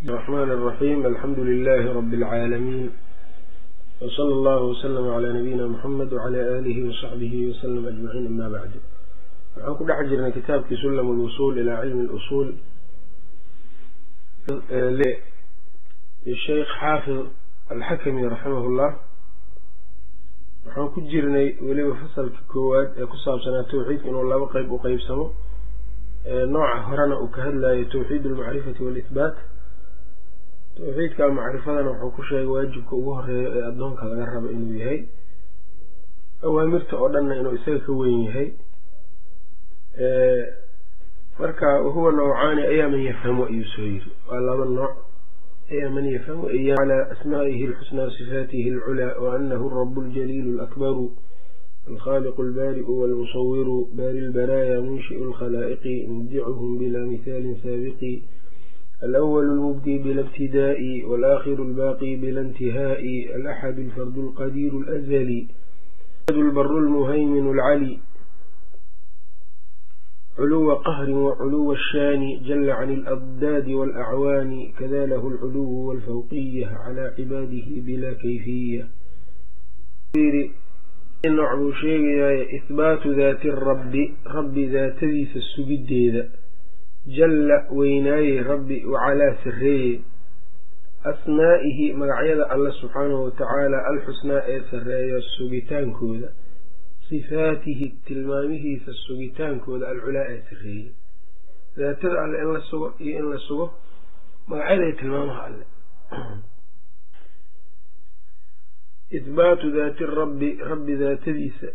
الرحمن الرحيم الحمد لله رب العالمين وصلى الله وسلم على نبينا محمد وعلى آله وصحبه وسلم أجمعين أما بعد waxaan ku dhex jirnay kitaabkii sulam اlusul ilaa cilmi اlusul sheikh xaafid alxakami raximah llah waxaan ku jirnay weliba fasalka koowaad ee ku saabsanaa tawxiidka inuu laba qeyb u qeybsamo nooca horena uu ka hadlayo tawxiid almacrifati waalihbaat tawxiidka macrifadana wuxuu ku sheegay waajibka ugu horreeya ee addoonka laga rabo inuu yahay. Awaamirta oo dhanna inuu isaga ka weyn yahay. Marka wahuwa nawcaani ayaa man yafhamu ayuu soo yiri. Waa laba nooc ayaa man yafhamu. Calaa asmaa'ihi alxusnaa sifaatihi alculaa wa anahu rabu ljaliilu alakbaru alkhaaliqu albaari'u walmusawiru baari lbaraaya munshi'u lkhalaa'iqi mubdicuhum bilaa mihaalin saabiqi alأwl اlmubdi bila ibtidaa'i wاlaakhiru اlbaaqi bila intihaa'i alaxad alfardu اlqadiiru اlأzli lbaru اlmuhaymin اlcali culuwa qahri waculuwa shaani jala can اladdaadi wاlacwaani kada lahu اlculuw wاlfawqiya calى cibaadihi bila kayfiya nooc buu sheegayaay ihbaatu daati rabbi rabbi daatadiisa sugiddeeda jalla weynaayey rabbi wacalaa sarreeye asmaa'ihi magacyada alle subxaanahu watacaala alxusnaa ee sarreeya sugitaankooda. Sifaatihi tilmaamihiisa sugitaankooda alculaa ee sarreeye daatada alle in la sugo iyo in la sugo magacyada iyo tilmaamaha alle. Ihbaatu daati rabbi rabbi daatadiisa.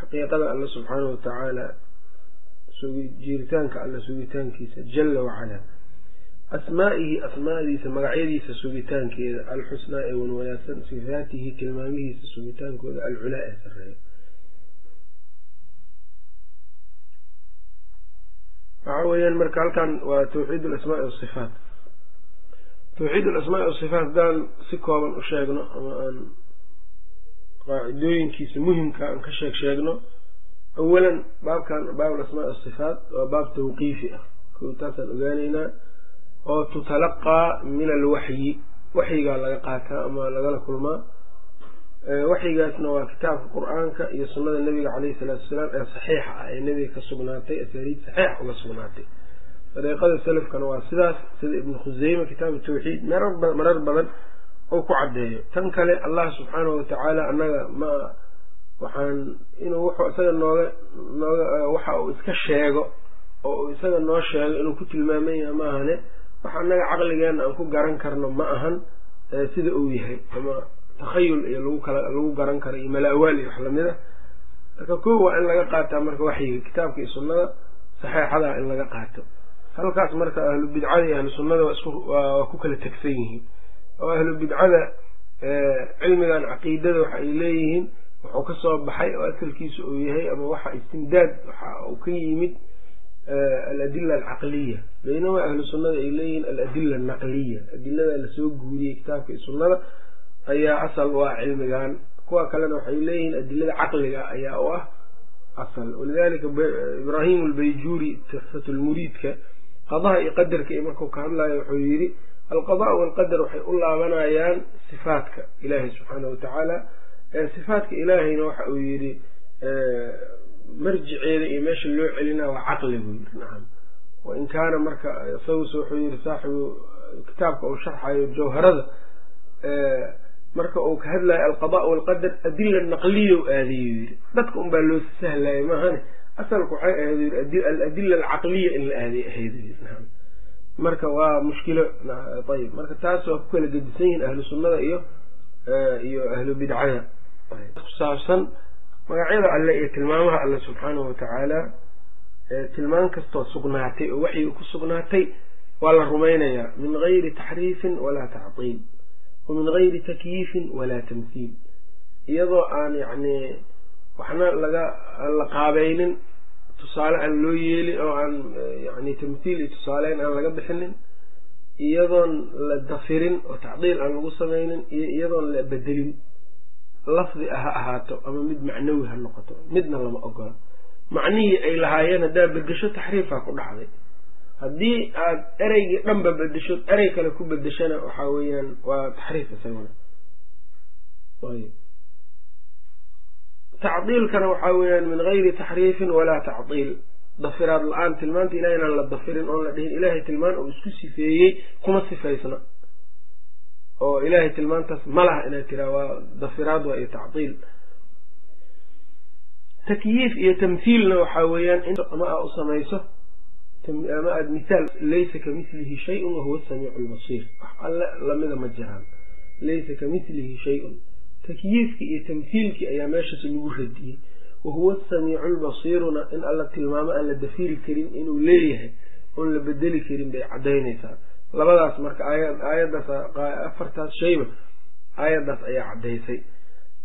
Xaqiiqada alle subxaanahu watacaala jiiritaanka alle sugitaankiisa jala wacalaa asmaa'ihi asmaadiisa magacyadiisa sugitaankeeda alxusnaa ee wan wanaagsan sifaatihi tilmaamihiisa sugitaankooda alculaa ee sareeya waxaa weeyaan marka halkan waa tawxiid alasmaai wasifaat tawxiid alasmaai wasifaat haddaan si kooban u sheegno ama aan qaacidooyinkiisa muhimka aan ka sheeg sheegno awalan baabkan baab alasmaa asifaat waa baab tawqiifi ah ko taasaan ogaaneynaa oo tutalaqaa min alwaxyi waxyigaa laga qaataa ama lagala kulmaa waxyigaasna waa kitaabka qur'aanka iyo sunnada nebiga caleyhi salaatu wasalaam ee saxiixa ah ee nebiga ka sugnaatay asaariid saxiix uga sugnaatay dariiqada salafkana waa sidaas sida ibnu khuseyme kitaabu tawxiid marar badan oo ku caddeeyo tan kale allah subxaanahu watacaala annaga ma waxaan inuu wuxuu isaga nooga nooga waxa uu iska sheego oo uu isaga noo sheego inuu ku tilmaaman yahay ma ahane waxa annaga caqligeena aan ku garan karno ma ahan sida uu yahay. Ama takhayul iyo lagu kala lagu garan karo iyo mala-awaal iyo wax la mid a marka koo waa in laga qaataa marka waxyiga kitaabka iyo sunnada saxeexadaa in laga qaato. Halkaas marka ahlu bidcada iyo ahlu sunnada waa ku kala tegsan yihiin. Oo ahlu bidcada cilmigan caqiidada waxa ay leeyihiin wuxuu ka soo baxay oo asalkiisa uu yahay ama waxa istimdaad waxa uu ka yimid aladila alcaqliya. Baynamaa ahlu sunnada ay leeyihiin aladila alnaqliya. Adilada la soo guuriyey kitaabka iyo sunnada ayaa asal u ah cilmigan. Kuwa kalena waxay leeyihiin adilada caqliga ayaa u ah asal. Walidalika ibraahim albayjuuri tixfat lmuriidka qadaha iyo qadarka iyo markuu ka hadlayo wuxuu yidhi alqada walqadar waxay u laabanayaan sifaatka ilaahi subxaana watacaala sifaatka ilaahayna waxa uu yidhi marjiceeda iyo meesha loo celina waa caqli buu yiri nacam wain kaana marka isaguse wuxuu yidhi saaxibu kitaabka uu sharxayo jawharada marka uu ka hadlayo alqada walqadar adila naqliya u aadayu yidhi. Dadka unbaa loo sahlayo maahane asalku waxay ahayd yii aladila alcaqliya in la aaday ahayd yii nacam marka waa mushkilo. Ayib. Marka taas waa ku kala gedisan yihiin ahlu sunnada iyo iyo ahlu bidcada ku saabsan magacyada alle iyo tilmaamaha alle subxaanahu watacaala tilmaan kastoo sugnaatay oo waxyiga ku sugnaatay waa la rumaynayaa min gayri taxriifin walaa tactiil wa min gayri takyiifin walaa tamhiil iyadoo aan yacni waxna laga aan la qaabaynin tusaale aan loo yeelin oo aan yani tamhiil iyo tusaaleyn aan laga bixinin iyadoon la dafirin oo tacdiil aan lagu samaynin iyo iyadoon la bedelin lafdi ha ahaato ama mid macnawi ha noqoto midna lama ogola. Macnihii ay lahaayeen haddaa bedesho taxriifaa ku dhacday. Haddii aad ereygii dhanba bedesho erey kale ku bedeshana waxaa weeyaan waa taxriif isaguna. Tacdiilkana waxaa weeyaan min gayri taxriifin walaa tacdiil. Dafiraad la'aan tilmaanta inaan la dafirin oon la dhihin ilaahay tilmaan uu isku sifeeyey kuma sifaysna oo ilaahay tilmaantaas ma laha inaad tiraa waa dafiraad waa iyo tacdiil. Takyiif iyo tamhiilna waxaa weeyaan in ama aa u samayso ama aada mithaal laysa kamithlihi shay-un wahuwa samiicu lbasiir wax alle lamida ma jiraan. Laysa kamithlihi shay-un. Takyiifkii iyo tamhiilkii ayaa meeshaas lagu radiyey. Wahuwa samiicu lbasiiruna in alla tilmaamo aan la dafiri karin inuu leeyahay oon la bedeli karin bay caddaynaysaa labadaas marka aayaddaas afartaas shayba aayaddaas ayaa caddaysay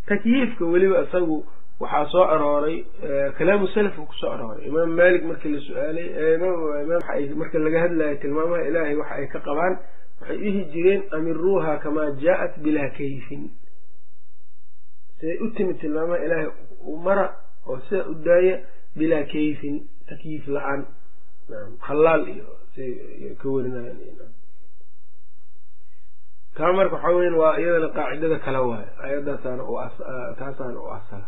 takyiifka weliba isagu waxaa soo arooray kalaamu salafka ku soo arooray. Imaam maalik markii la su'aalay marka laga hadlayo tilmaamaha ilaahay waxa ay ka qabaan waxay dhihi jireen amiruuha kamaa jaa-at bilaa kayfin. Siday u timid tilmaamaha ilaahay mara oo sidaa u daaya bilaa kayfin takyiif la'aan. Hallaal iyo siay ka warinayaan kaa marka waxaa weyan waa iyadana qaacidada kale waayo ayadaasaana taasaana u asala.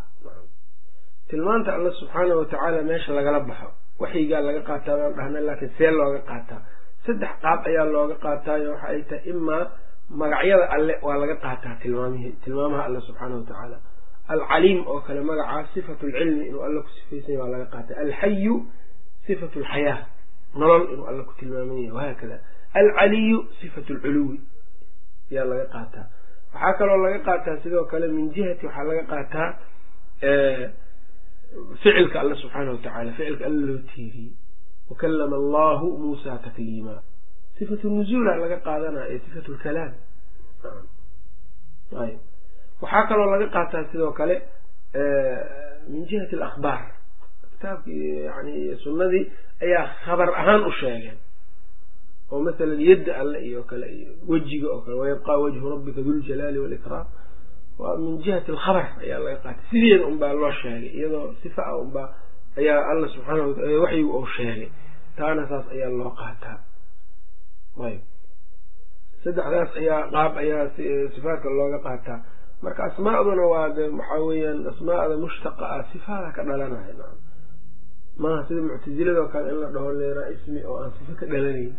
Tilmaanta alla subxaana watacaala meesha lagala baxo waxyigaa laga qaataa baan dhahna laakiin see looga qaataa. Saddex qaab ayaa looga qaataayo waxa ay tahay imaa magacyada alle waa laga qaataa tilmaamihii tilmaamaha alle subxaana watacaala alcaliim oo kale magacaa sifatu lcilmi inuu alle ku sifaysan waa laga qaata alxayu sifatu lxayaa nolol inuu alle ku tilmaaman yahay wahaakada. Alcaliyu sifatu lculuwi ayaa laga qaataa. Waxaa kaloo laga qaataa sidoo kale min jihati waxaa laga qaataa ficilka alle subxaana watacaala ficilka alle loo tiiriyey wakalama allahu muusa takliima sifatu nuzuula laga qaadanaya ee sifatu lkalaam ayb waxaa kaloo laga qaataa sidoo kale min jihati alakhbaar. Kitaabkii yani sunnadii ayaa khabar ahaan u sheegeen oo masalan yadda alle iyo kale iyo wejiga oo kale wayabqaa wajhu rabbika duljalaali walikraam waa min jihati alkhabar ayaa laga qaatay. Sideeda unbaa loo sheegay iyadoo sifa a unbaa ayaa alla subxaana wataala waxyigu uu sheegay. Taana saas ayaa loo qaataa. Ayb saddexdaas ayaa qaab ayaa sifaadka looga qaataa. Marka asmaaduna waa de waxaa weeyaan asmaada mushtaqa ah sifaada ka dhalanaya maaha sida muctaziladoo kale in la dhaho leeraa ismi oo aan sifo ka dhalanayn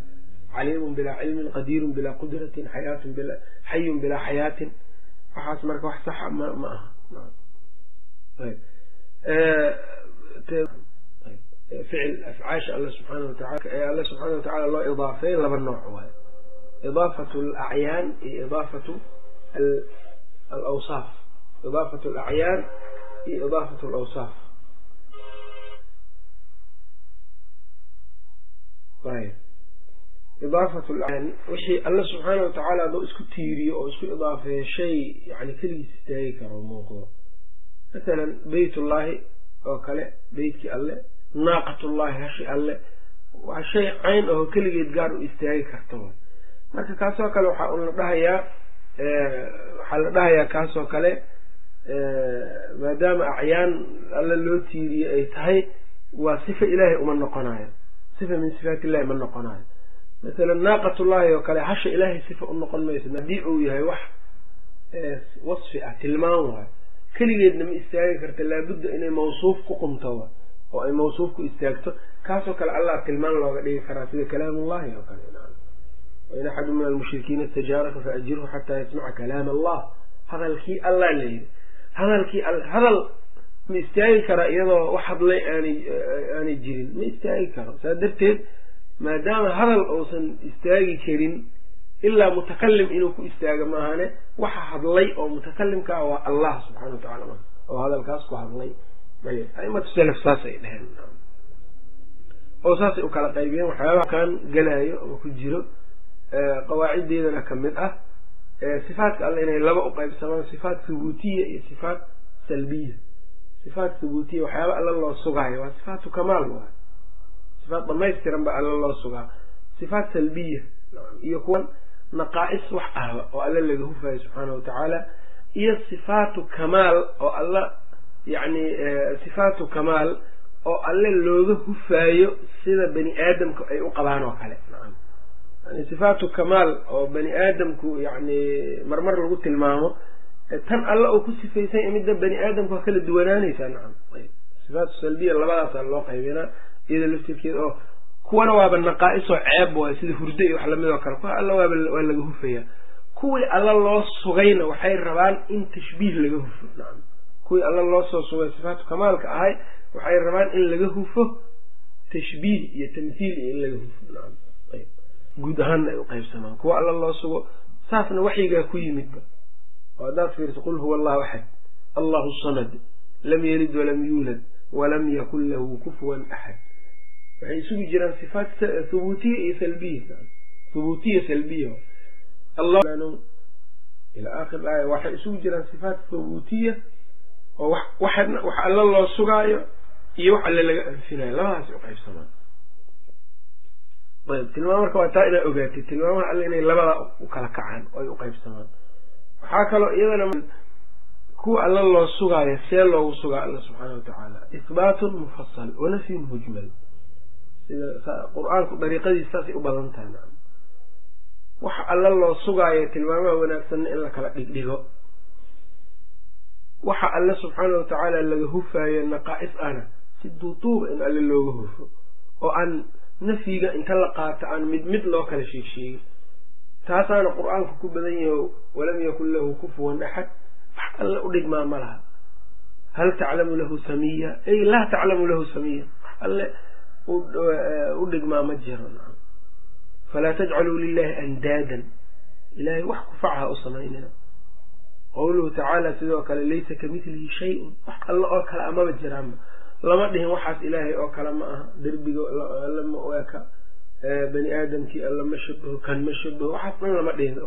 caliimun bilaa cilmin qadiirun bilaa qudratin xayaatun xayun bilaa xayaatin. Waxaas marka wax saxa ma ma aha. Ficil afcaasha alle subxaana wataala ee alle subxaana watacaala loo idaafeey laba nooc waayo idaafatu alacyaan iyo idaafatu alawsaaf. Idaafatu alacyaan iyo idaafatu alawsaaf. Lacyaan wixii alle subxaana watacaala hadduu isku tiiriyo oo isku idaafeeyo shay yani keligiis istaagi karo muuqdo. Masalan beytullaahi oo kale beytkii alle naaqatullaahi hashi alle waa shay cayn aho keligeed gaar u istaagi karto. Marka kaasoo kale waxaa un la dhahayaa waxaa la dhahayaa kaasoo kale maadaama acyaan alle loo tiiriye ay tahay waa sifa ilaahay uma noqonayo sifa min sifaat illahi ma noqonayo masalan naaqatullaahi oo kale hasha ilaahay sifa u noqon mayso haddii uu yahay wax wasfi ah tilmaan waayo. Keligeedna ma istaagi karta laabudda inay mawsuuf ku qumto oo ay mawsuuf ku istaagto. Kaasoo kale allah tilmaan looga dhigi karaa sida kalaamullahi oo kale. Wain axadu min almushrikiina istajaaraka faajirhu xataa yasmaca kalaam allah hadalkii allah la yidhi hadalkii hadal ma istaagi karaa iyadoo wax hadlay aanay aanay jirin. Ma istaagi karo saa darteed maadaama hadal uusan istaagi karin ilaa mutakalim inuu ku istaago maahane waxa hadlay oo mutakalimka ah waa allah subxana wa tacala oo hadalkaas ku hadlay aimatu salaf saasay dheheen oo saasay u kala qaybiyeen waxyaabaha kan galaayo oo ku jiro qawaaciddeedana ka mid ah sifaatka alle inay laba u qaybsamaan sifaat thubuutiya iyo sifaat salbiya. Sifaat thubuutiya waxyaaba alle loo sugaayo waa sifaatu kamaal waay sifaat dhamaystiran ba alle loo sugaa. Sifaat salbiya iyo kuwan naqaa-is wax ahba oo alle laga hufayo subxaana wa tacaala iyo sifaatu kamaal oo alla yacni sifaatu kamaal oo alle looga hufaayo sida bani aadamku ay u qabaan oo kale. Yani sifaatu kamaal oo bani aadamku yani marmar lagu tilmaamo tan alle uu ku sifaysan midda bani aadamku waa kala duwanaanaysaa. Nacam sifaatu salbiya labadaasaa loo qaybinaa iyada laftirkeeda oo kuwana waaba naqaa-isoo ceeb waay sida hurdo iyo wax la mid oo kale. Kuwa alla waaba waa laga hufayaa kuwii alla loo sugayna waxay rabaan in tashbiih laga hufo. Nacam kuwii alla loo soo sugay sifaatu kamaalka ahay waxay rabaan in laga hufo tashbiih iyo tamthiil iyo in laga hufo. Nacam ayb. Guud ahaanna ay u qaybsamaan kuwa alla loo sugo saasna waxyigaa ku yimidba oo haddaad fiirso qul huwa allahu axad allahu samad lam yalid walam yuulad walam yakun lahu kufuwan axad waxay isugu jiraan sifaat thubuutiya iyo salbiya thubuutiya salbiya ila aakhir aaya waxay isugu jiraan sifaat thubuutiya oo wax alla loo sugaayo iyo wax alle laga anfinayo. Labadaas u qaybsamaan. Ayb tilmaam marka waa taa inaa ogaatay tilmaamaha alle inay labada u kala kacaan oo ay u qaybsamaan. Waxaa kaloo iyadana kuwa alla loo sugaayo see loogu sugaa alla subxaana watacaala ihbaatun mufasal wa nafyun mujmal sida qur'aanku dariiqadiis saasay u badan tahay waxa alla loo sugaayo tilmaamaha wanaagsanna in la kala dhigdhigo. Waxa alle subxaana watacaala laga hufaayo naqaa-is ana si duuduuba in alle looga hufo oo aan nafyiga inta la qaato aan mid mid loo kala sheeg sheegin taasaana qur'aanku ku badan yaho walam yakun lahu kufuwan axad. Wax alle u dhigmaa ma laha. Hal taclamu lahu samiya? Ay laa taclamu lahu samiya. Wax alle u dhigmaa ma jiro. Falaa tajcaluu lilahi andaadan. Ilahay wax kufacha u samaynina qowluhu tacaala sidoo kale laysa kamidlihi shay-un. Wax alle oo kale amaba jiraanba lama dhihin waxaas ilaahay oo kale ma aha. Derbiga alla ma oeka. Bani aadamkii alla ma shabaho kan ma shabaho waxaas dhan lama dhihin.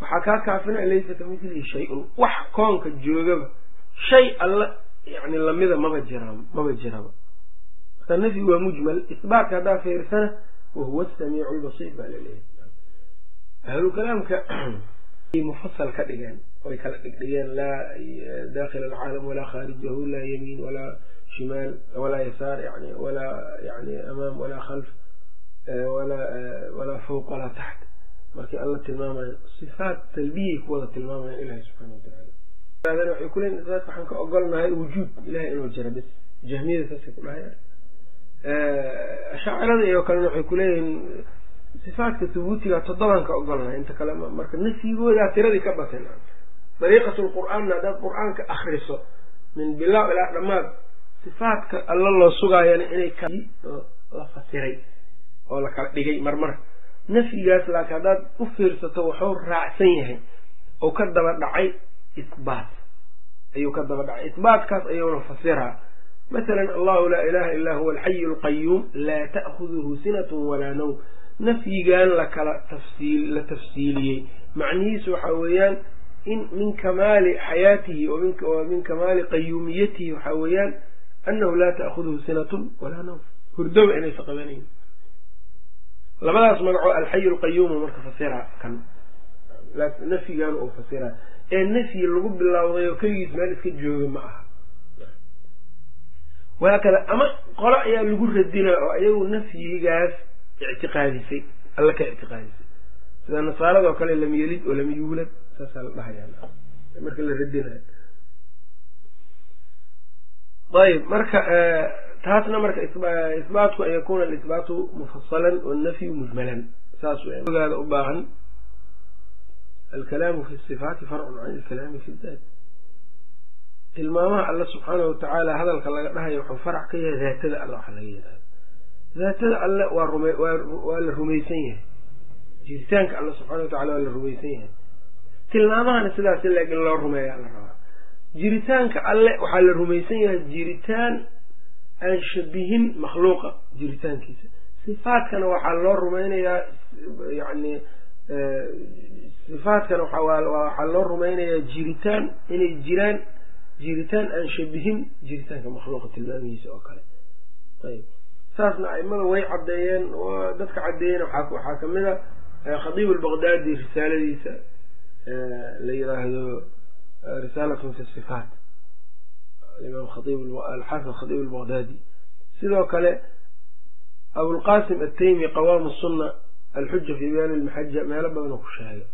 Waxaa kaa kaafina laysa kamidlihi shay-un. Wax koonka joogaba shay alla yani lamida maba jiraan maba jiraba nafyi waa mujmal isbaatka haddaa fiirsana wahuwa asamiicu lbasiir baa la leeyahay ahlu kalaamka mufasal ka dhigeen way kala dhigdhigeen laa dakhil alcaalam walaa khaarijahu laa yamiin walaa shimaal walaa yasaar yani walaa yani amaam walaa khalf walaa fawq walaa taxt. Markii alla tilmaamayo sifaat salbiyay ku wada tilmaamayan ilahi subxana watacaala waxay ku leeyiin isaas waxaan ka ogolnahay wujuud ilahay inuu jira bis jahmiyada saasay ku dhahayaan ashaacirada iyo kalena waxay kuleeyihiin sifaatka thubuutiga toddobaan ka ogolnahay inta kale marka nafyigoodaa tiradii ka bateen. Dariiqat lqur'aanna haddaad qur'aanka akriso min bilaaw ilaa dhammaad sifaatka alla loo sugaayana inay la fasiray oo la kala dhigay marmar. Nafyigaas laakiin haddaad u fiirsato waxuu raacsan yahay oo ka daba dhacay isbaat. Ayuu ka daba dhacay. Isbaatkaas ayuuna fasiraa masalan allahu laa ilaha illaa huwa alxayu alqayuum laa ta'khuduhu sinatun walaa nawm. Nafyigan lakala la tafsiiliyey. Macnihiisu waxaa weeyaan in min kamaali xayaatihi oo min kamaali qayuumiyatihi waxaa weeyaan annahu laa ta'khuduhu sinatun walaa nawm. Hurdoba inaysa qabanayn labadaas magacoo alxayu alqayuumu marka fasira kan. Nafyigan uu fasiraa ee nafyi lagu bilowday oo keligiis meel iska jooga ma aha wahaakada ama qolo ayaa lagu radinaa oo ayagu nafyigaas ictiqaadisay alla ka ictiqaadisay. Sida nasaaradoo kale lam yelid oo lam yuulad saasaa la dhahayaa. Marka la radinayo. Ayb marka taasna marka isbaatku an yakuna alisbaatu mufasalan wannafyu mujmalan. Saas ogaada u baahan alkalaamu fi sifaati farcun can ilkalaami fi daat tilmaamaha alla subxaana watacaala hadalka laga dhahayo wuxuu farac ka yahay daatada alle waxa laga yihahda daatada alle waa la rumaysan yahay. Jiritaanka alle subxana watacala waa la rumaysan yahay. Tilmaamahana sidaas laakin loo rumeeya la rabaa. Jiritaanka alle waxaa la rumaysan yahay jiritaan aan shabihin makhluuqa jiritaankiisa. Sifaadkana waxaa loo rumaynayaa yani sifaadkana waxaa loo rumaynayaa jiritaan inay jiraan jiritaan aan shabihin jiritaanka makhluuqa tilmaamihiisa oo kale. Ayb saasna aimada way caddeeyeen dadka caddeeyeen. Waxaa ka mid a khadiib albaqdaadi risaaladiisa la yiraahdo risaalatun fi sifaat. Imaam alxaafid khadiib albaqdaadi sidoo kale abulqasim ataymi qawaamu sunna alxuja fi bayaani lmaxaja meelo badan ku sheegay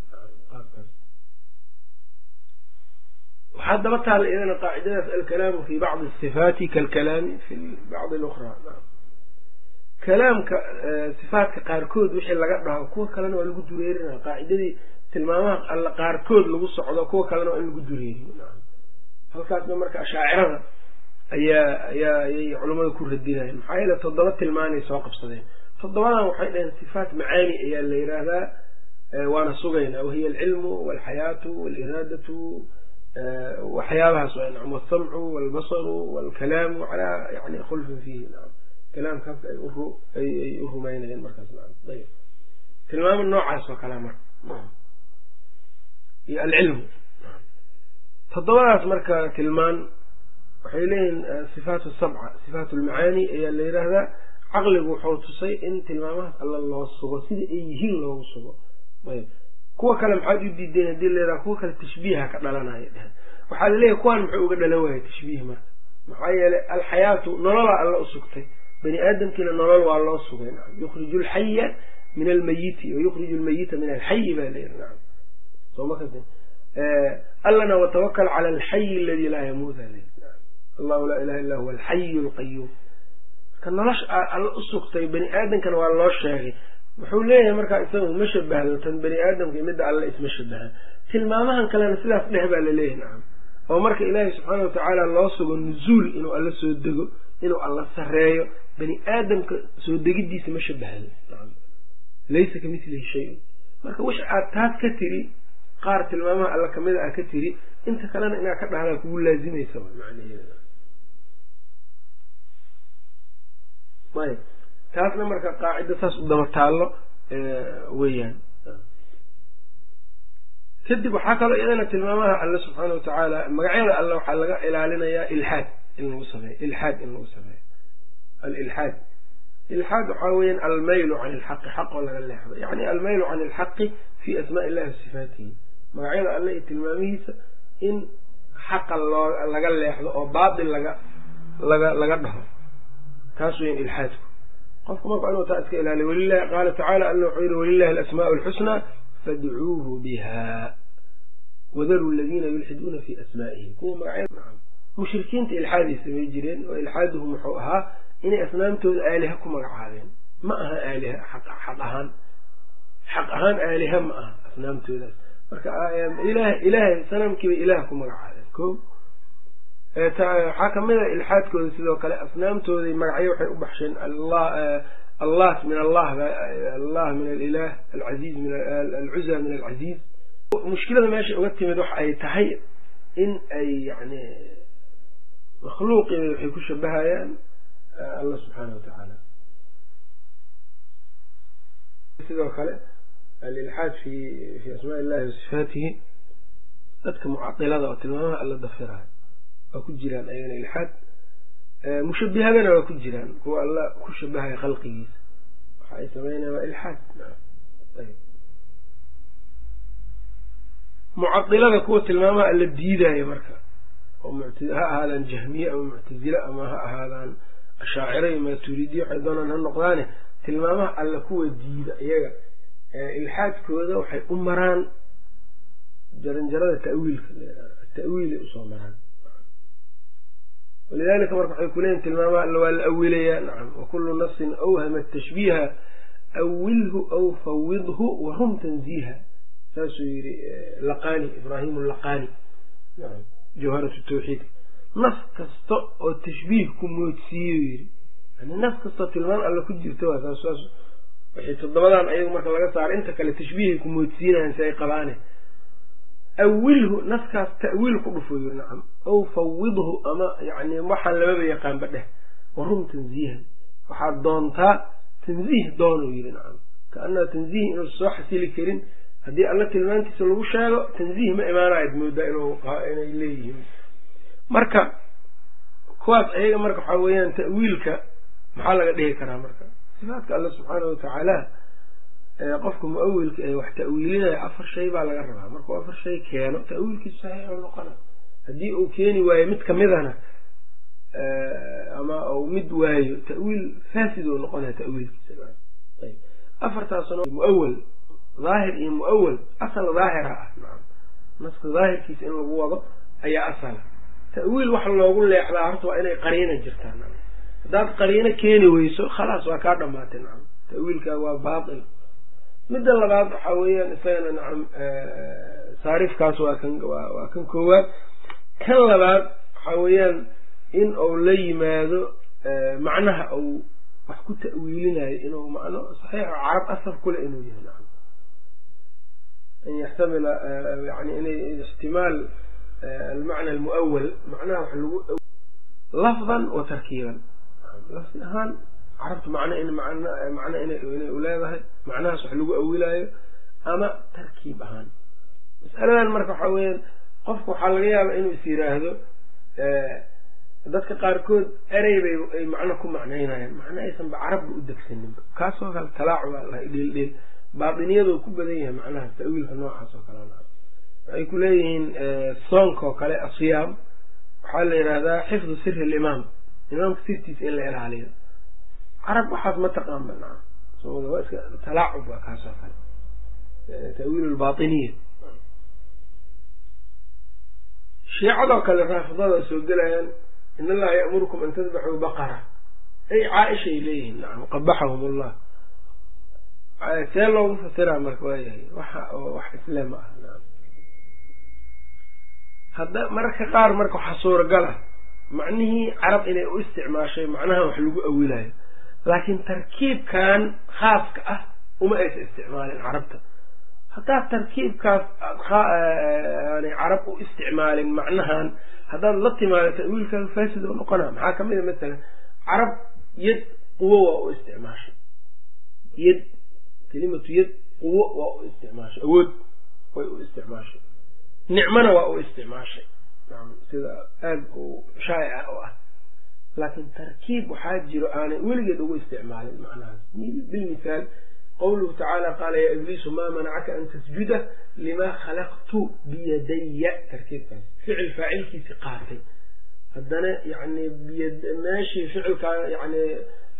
waxaa daba taalla iyadana qaacidadaas alkalaamu fi bacdi sifaati kalkalaami fi bacdi lukhraa kalaamka sifaatka qaarkood wixii laga dhaho kuwa kalena waa lagu dureerinaa qaacidadii tilmaamaha alla qaarkood lagu socdo kuwa kalena waa in lagu dureeriyo halkaasna marka ashaacirada ayaa ayaa ayay culammada ku radinayeen maxaa yeele toddoba tilmaanay soo qabsadeen. Toddobadan waxay dhaheen sifaat macaani ayaa la yidhaahdaa waana sugaynaa. Wahiya alcilmu walxayaatu waliraadatu waxyaabahaas waa nacam walsamcu walbasaru walkalaamu calaa yani khulfin fiihi nacam kalaamka habka ay ay u rumaynayeen markaas nacam ayb tilmaamo noocaas oo kalea marka iyo alcilmu toddobadaas marka tilmaan waxay leeyihiin sifaatu sabca sifaat lmacaani ayaa la yidhaahdaa caqligu wuxuu tusay in tilmaamahaas alla loo sugo sida ay yihiin loogu sugo ayb kuwa kale maxaad u diideen haddii layidhaha kuwa kale tashbiiha ka dhalanaya dhehen waxaa la leeyahay kuwaan muxuu uga dhalan waaya tashbiih marka? Maxaa yeelay alxayaatu nololaa alla u sugtay bani aadamkiina nolol waa loo sugay nacam yukhriju alxaya min almayiti wa yukhriju almayita min alxayi baa layidhi nacam soo ma allana watawakal cala alxayi aladi laa yamuut aa layidhi allahu laa ilaha illa huwa alxayu alqayuum marka nolosha alla u sugtay bani aadamkana waa loo sheegay wuxuu leeyahay markaa isagu ma shabahdo tan bani aadamka midda alle isma shabaha tilmaamahan kalena sidaas dheh baa la leeyahay nacam oo marka ilaahay subxaana watacaala loo sugo nuzuul inuu alla soo dego inuu alla sareeyo bani aadamka soo degidiisa ma shabahdo laysa ka mitlihi shay-un marka wix aad taas ka tiri qaar tilmaamaha alla kamida ah ka tiri inta kalena inaad ka dhahdaa kugu laazimaysa taasna marka qaacida saas u daba taallo weeyaan. Kadib waxaa kaloo iyadana tilmaamaha alle subxaana watacaala magacyada alle waxaa laga ilaalinayaa ilxaad in lagu sameeyo ilxaad in lagu sameeyo. Alilxaad ilxaad waxaa weeyaan almaylu can ilxaqi xaq oo laga leexdo. Yacni almaylu can ilxaqi fi asmaai illahi wa sifaatihi magacyada alle iyo tilmaamihiisa in xaqa loo laga leexdo oo baatil laga laga laga dhaho. Taas weyan ilxaadku qofku marka inuu taa iska ilaaliyo walilahi qaala tacaala alla wuxuu yihi walilahi alasmaau alxusnaa fadcuuhu biha. Wadaruu aladiina yulxiduuna fi asmaa'ihi kuwa magacyada mushrikiinta ilxaaday samay jireen oo ilxaaduhum wuxuu ahaa inay asnaamtooda aaliha ku magacaabeen. Ma aha aaliha xaq ahaan. Xaq ahaan aaliha ma aha asnaamtoodaas. Marka ilaahay sanamkiibay ilaah ku magacaabeen. Ko waxaa ka mid a ilxaadkooda sidoo kale asnaamtooday magacyo waxay u baxsheen allah min allah allah min alilah alcaziiz min alcuza min alcaziiz mushkilada meesha uga timid waxa ay tahay in ay yani makhluuqiibay waxay ku shabahayaan allah subxaana wa tacaala sidoo kale alilxaad fi asmaa illahi wa sifaatihi dadka mucailada oo tilmaamaha alla dafirayo waa ku jiraan ayagana ilxaad. Mushabihadana waa ku jiraan. Kuwa alla ku shabahaya khalqigiisa. Waxa ay sameynaya waa ilxaad. Mucailada kuwa tilmaamaha alla diidaayo marka. Ha ahaadaan jahmiye ama muctazile ama ha ahaadaan ashaaciro iyo maaturiidiye waxay doonaan ha noqdaane tilmaamaha alla kuwa diida iyaga. Ilxaadkooda waxay u maraan jaranjarada ta'wiilka ta'wiilay u soo maraan walidalika marka waxay kuleeyihin tilmaamaha alla waa la awilayaa nacam. Wakulu nafsin awhama tashbiiha. Awilhu aw fawidhu warum tanziiha. Saasuu yidhi laqani ibraahimu laqani nacam. Jawharatu tawxiidka naf kasta oo tashbiih ku moodsiiye yidhi. Naf kastoo tilmaam alla ku jirta waa saas saas. Waxay toddobadan ayagu marka laga saaro inta kale tashbiihay ku moodsiinayan si ay qabaane awilhu nafkaas ta'wiil ku dhufo yiri nacam. Aw fawidhu ama yani waxaan lababa yaqaanba dheh. Warum tanziihan. Waxaad doontaa tanziih doonuu yidhi nacam. Kaanaa tanziih inuusa soo xasili karin haddii alla tilmaantiisa lagu sheego tanziih ma imaanayd moodaa inay leeyihiin. Marka kuwaas ayaga marka waxaa weeyaan ta'wiilka maxaa laga dhihi karaa marka? Sifaatka alla subxaana watacaala qofka mu'awilka ee wax ta'wiilinaya afar shay baa laga rabaa. Markuu afar shay keeno ta'wiilkiisu saxiixu noqona. Haddii uu keeni waayo mid kamidana ama ou mid waayo ta'wiil faasid oo noqonaya ta'wiilkiisa. Afartaasna muawal daahir iyo muawal asal daahira ah. Naska daahirkiisa in lagu wado ayaa asala ta'wiil waxa loogu leexdaa horta waa inay qariina jirtaan. Haddaad qariino keeni weyso khalaas waa kaa dhamaatay ta'wiilkaa waa baatil midda labaad waxaa weeyaan isagana nacam saarifkaas waa kan waa kan koowaad. Kan labaad waxaa weeyaan in uu la yimaado macnaha uu wax ku ta'wiilinayo inuu macno saxiix carab asar kule inuu yahay nacam. An yaxtamila yani inay ixtimaal almacna almuawal macnaha wax lagu lafdan wa tarkiiban. Lafdi ahaan carabtu macno macno inay u leedahay macnahaas wax lagu awilaayo ama tarkiib ahaan. Masaladan marka waxaa weeyaan qofku waxaa laga yaabaa inuu is yiraahdo dadka qaarkood erey bay ay macno ku macnaynayaan. Macno aysanba carabba u degsaninba kaasoo kale talaacu dheeldheel baatiniyadoo ku badan yahay macnaha ta'wiilka noocaas oo kale waxay ku leeyihiin soonka oo kale asiyaam. Waxaa la yidhaahdaa xifdu siri alimaam. Imaamka sirtiisa in la ilaaliyo carab waxaas ma taqaan waa iska talaacub waa kaasoo kale ta'wiil lbaatiniya shiicadoo kale raafidada soo gelayaan in allaha ya'murukum an tadbaxuu baqara. Ay caaishaay leeyihiin nacam qabaxahum allah see loogu fasiraa marka waayahay waxa oo wax isle ma ah naam hadda mararka qaar marka waxaa suuragala macnihii carab inay u isticmaashay macnaha wax lagu awilayo laakiin tarkiibkan khaaska ah uma aysa isticmaalin carabta. Haddaad tarkiibkaas yani carab u isticmaalin macnahan haddaad la timaado ta'wiilkaaga faasid oo noqona maxaa ka mid a masalan carab yad quwo waa u isticmaashay. Yad kelimatu yad quwo waa u isticmaashay. Awood way u isticmaashay. Nicmona waa u isticmaashay. Sida aad u shaa'ica oo ah laakiin tarkiib waxaa jiro aanay weligeed ugu isticmaalin macnahaas bilmithaal qawluhu tacaala qaala yaa ibliisu maa manacaka an tasjuda limaa khalaqtu biyadaya tarkiibkaas. Ficil faacilkiisi qaatay. Haddana yani meeshii ficilkaa yani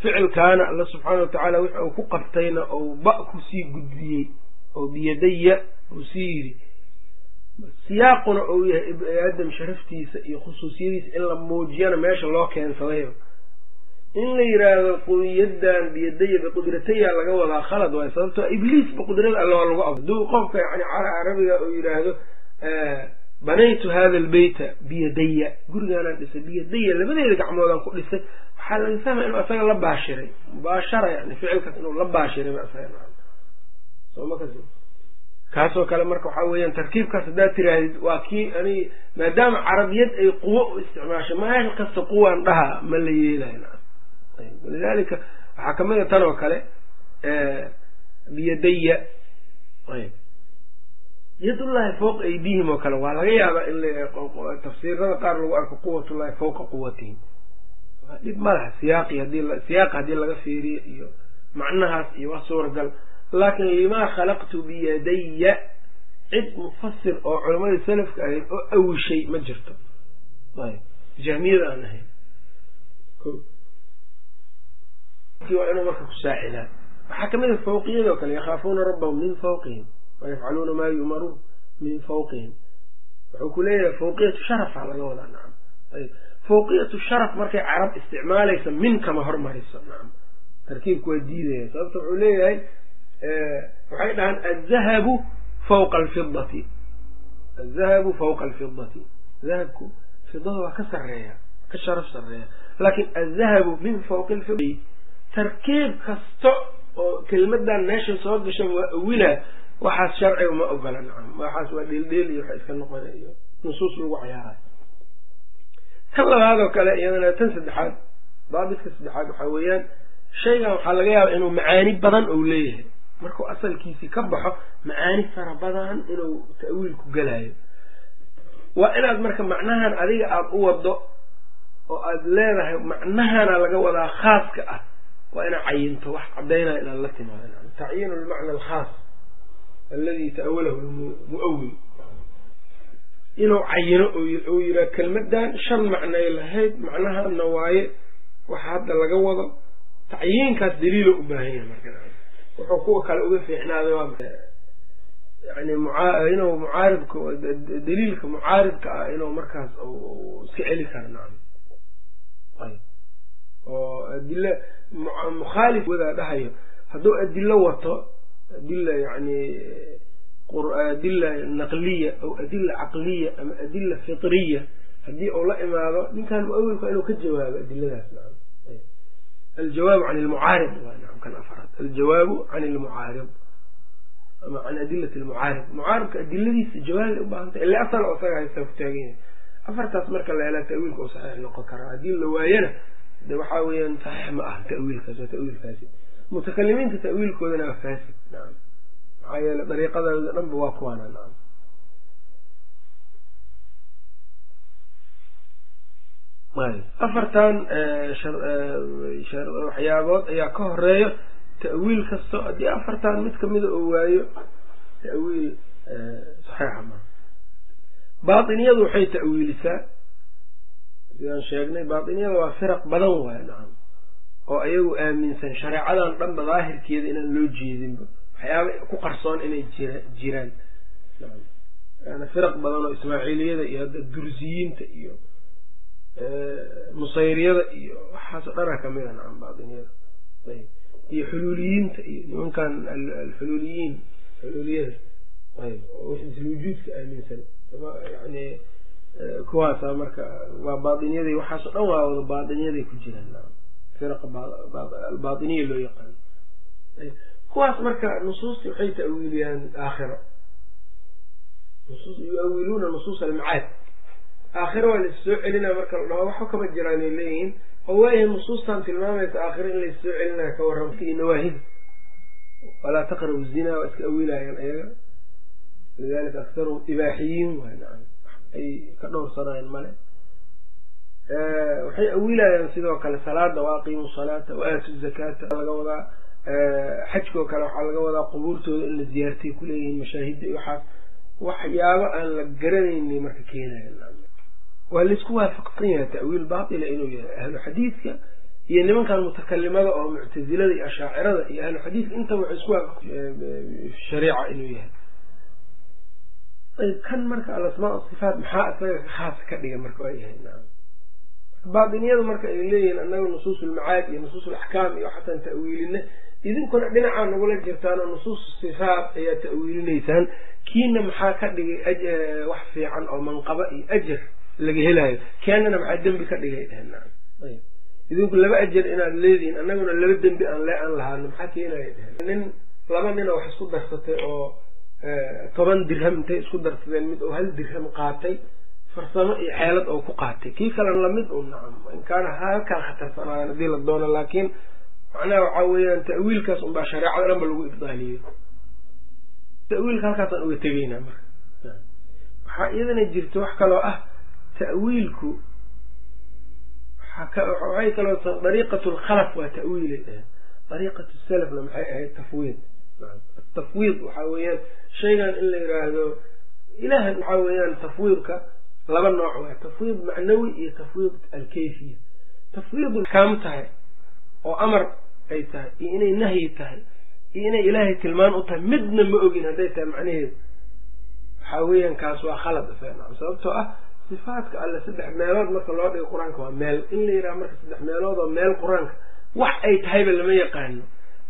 ficilkaana alla subxaana wa tacaala ku qabtayna ou ba ku sii gudbiyey oo biyadaya uu sii yidhi siyaaquna uu yahay aadam sharaftiisa iyo khusuusiyadiisa in la muujiyana meesha loo keensadayo in la yiraahdo quyadan biyadaya biqudrataya laga wadaa khalad waay sababtoo ibliisba qudrada alle waa lagu ab haduu qofka yani carabiga uu yidhaahdo banaytu hada albeyta biyadaya gurigaanaan dhisay biyadaya labadeeda gacmoodaan ku dhisay. Waxaa laga fahmaya inuu asaga la baashiray. Mubaashara yani ficilkaas inuu la baashiray kaasoo kale marka waxaa weeyaan tarkiibkaas haddaad tiraahdid waa kii ani maadaama carabiyad ay quwo u isticmaashay meel kasta quwaan dhaha ma la yeelayo walidalika waxaa ka mid a tan oo kale biyadaya yadullahi fawqa aydihim oo kale waa laga yaabaa in tafsiirada qaar lagu arko quwatullahi fawqa quwatihim dhib malaha siyaaqi haddii siyaaqa haddii laga fiiriyo iyo macnahaas iyo wax suuragal laakin limaa khalaqtu biyadaya cid mufasir oo culamadii salafka ahayd oo awishay ma jirto. Jahmiyada aan ahayn waa inuu marka ku saacidaa waxaa ka mid a fawqiyada oo kale. Yakhaafuuna rabbahum min fawqihim. Wayafcaluuna maa yu'maruun min fawqihim. Wuxuu ku leeyahay fawqiyatu sharafa laga wadaa. Nacam ayb. Fawqiyatu sharaf markay carab isticmaalaysa min kama hormariso nacam tarkiibku waa diidaya. Sababta wuxuu leeyahay waxay dhahaan azahabu fawqa alfidati azahabu fawqa alfidati dahabku fidada waa ka sareeya ka sharaf sareeya laakin azahabu min fawqi lfida tarkiib kasta oo kelmadan meesha soo gasha waa awila waxaas sharciga ma ogola nacam. Waxaas waa dheeldheel iyo waxa iska noqona iyo nusuus lagu cayaarayo. Tan labaad oo kale iyadana tan saddexaad daabitka saddexaad waxaa weeyaan shaygan waxaa laga yaaba inuu macaani badan ou leeyahay markuu asalkiisii ka baxo macaani fara badan inuu ta'wiilku gelayo waa inaad marka macnahan adiga aada u wado oo aada leedahay macnahana laga wadaa khaaska ah waa inaad cayinto wax cadaynaya inaad la timaado tacyiinu lmacna alkhaas aladi ta'awalahu muawil inuu cayino uu yiraa kelmadan shan macnay lahayd macnahana waaye waxa hadda laga wado tacyiinkaas daliilo u baahan yahay marka wuxuu kuwa kale uga fiicnaaday inuu mucaaridka daliilka mucaaridka ah inuu markaas iska celi karo nacam oo adilo mukhaalif wadaa dhahayo. Hadduu adilo wato adila yani adila naqliya aw adila caqliya ama adila fitriya haddii uu la imaado ninkan muawilka inuu ka jawaabo adiladaas nacam aljawaabu can lmucaarid waa nacam kan afaraad aljawaabu can lmucaarid ama can adilati lmucaarid mucaaridka adiladiisa jawaabay u baahantay ila asal oo isaga haysta ku taagan yahay afartaas marka la helaa ta'wiilka uu saxiix noqon karaa haddii la waayana de waxaa weeyaan saxiix ma aha ta'wiilkaas waa ta'wiil faasid mutakalimiinta ta'wiilkoodana waa faasid. Nacam maxaa yeele dariiqadooda dhanba waa kuwaana. Nacam afartan waxyaabood ayaa ka horeeyo ta'wiil kasto haddii afartan mid kamida oo waayo ta'wiil saxiixa ma. Baatiniyadu waxay ta'wiilisaa. Sidaan sheegnay baatiniyada waa firaq badan waayo nacam oo ayagu aaminsan shareecadan dhanba daahirkeeda inaan loo jeedinba. Waxyaaba ku qarsoon inay jira jiraan. Firaq badan oo ismaaciiliyada iyo hadda dursiyiinta iyo nusayriyada iyo waxaasoo dhanaa kamida nacam baatiniyada ayb. Iyo xuluuliyiinta iyo nimankan alxuluuliyiin. Xuluuliyada. Ayb. Oo islujuudka aaminsan. Yani kuwaasa marka waa baatiniyada waxaasoo dhan waa wada baatiniyaday ku jiraan nacam firaqa albaatiniya loo yaqaano kuwaas marka nusuustii waxay ta'wiiliyaan aakhiro. Yuawiluuna nusuus almacaad aakhiro waa laissoo celinaya marka la dhaho. Waxba kama jiraanay leeyihiin oo waayahay nusuustan tilmaamaysa aakhiro in laissoo celinaya ka warrama. Iyo nawaahida walaa taqrabu zina waa iska awilayaan ayaga. Lidalika aktaruhum ibaaxiyiin waay nacam ay ka dhowrsanayaan male. Waxay awilayaan sidoo kale salaada wa aqiimu salaata wa aatu zakaata. Laga wadaa xajkoo kale waxaa laga wadaa qubuurtooda in la ziyaartay kuleeyihiin mashaahidda. Iyo waxaas waxyaabo aan la garanayni marka keenaya waa la isku waafaqsan yahay ta'wiil baatila inuu yahay ahlu xadiidka iyo nimankan mutakalimada oo muctazilada iyo ashaacirada iyo ahlu xadiidka intaba waxay isku waafaq shariica inuu yahay. Ayb kan marka alasmaa sifaat maxaa isaga khaas ka dhiga marka waa yahay? Baatiniyadu marka ay leeyihiin annaga nusuus ulmacaad iyo nusuus alaxkaam iyo waxaasaan ta'wiilina idinkuna dhinacaa nagula jirtaan oo nusuus sifaat ayaa ta'wiilinaysaan kiina maxaa ka dhigay wax fiican oo manqaba iyo ajar laga helaayo keenana maxaa dembi ka dhigay? Dheheen idinku laba ajar inaad leedihiin annaguna laba dembi aan lee aan lahaano maxaa keenaya? Dheheen nin laba nina wax isku darsatay oo toban dirham intay isku darsadeen mid oo hal dirham qaatay farsamo iyo xeelad oo ku qaatay. Kii kalena la mid u nacam in kaana halkaan khatarsanaayan haddii la doono laakiin macnaha waxaa weeyaan ta'wiilkaas unbaa shareecada dhan ba lagu ibdaaliyo ta'wiilka halkaasaan uga tegeynaa marka. Waxaa iyadana jirta wax kaloo ah ta'wiilku waxay kaloo dariiqatu lkhalaf waa ta'wiilay dhaheen dariiqatu salafna maxay ahayd tafwiid tafwiid waxaa weeyaan shaygan in la yiraahdo ilahan waxaa weeyaan tafwiidka laba nooc waa tafwiid macnawi iyo tafwiid alkayfiya. Tafwiid kaam tahay oo amar ay tahay iyo inay nahyi tahay iyo inay ilaahay tilmaan u tahay midna ma ogin hadday tahay macnaheedu. Waxaa weeyaan kaas waa khalad sababtoo ah sifaadka alle saddex meelood marka loo dhigo qur'aanka waa meel. In la yidhaha marka saddex meelood oo meel qur'aanka. Wax ay tahayba lama yaqaano.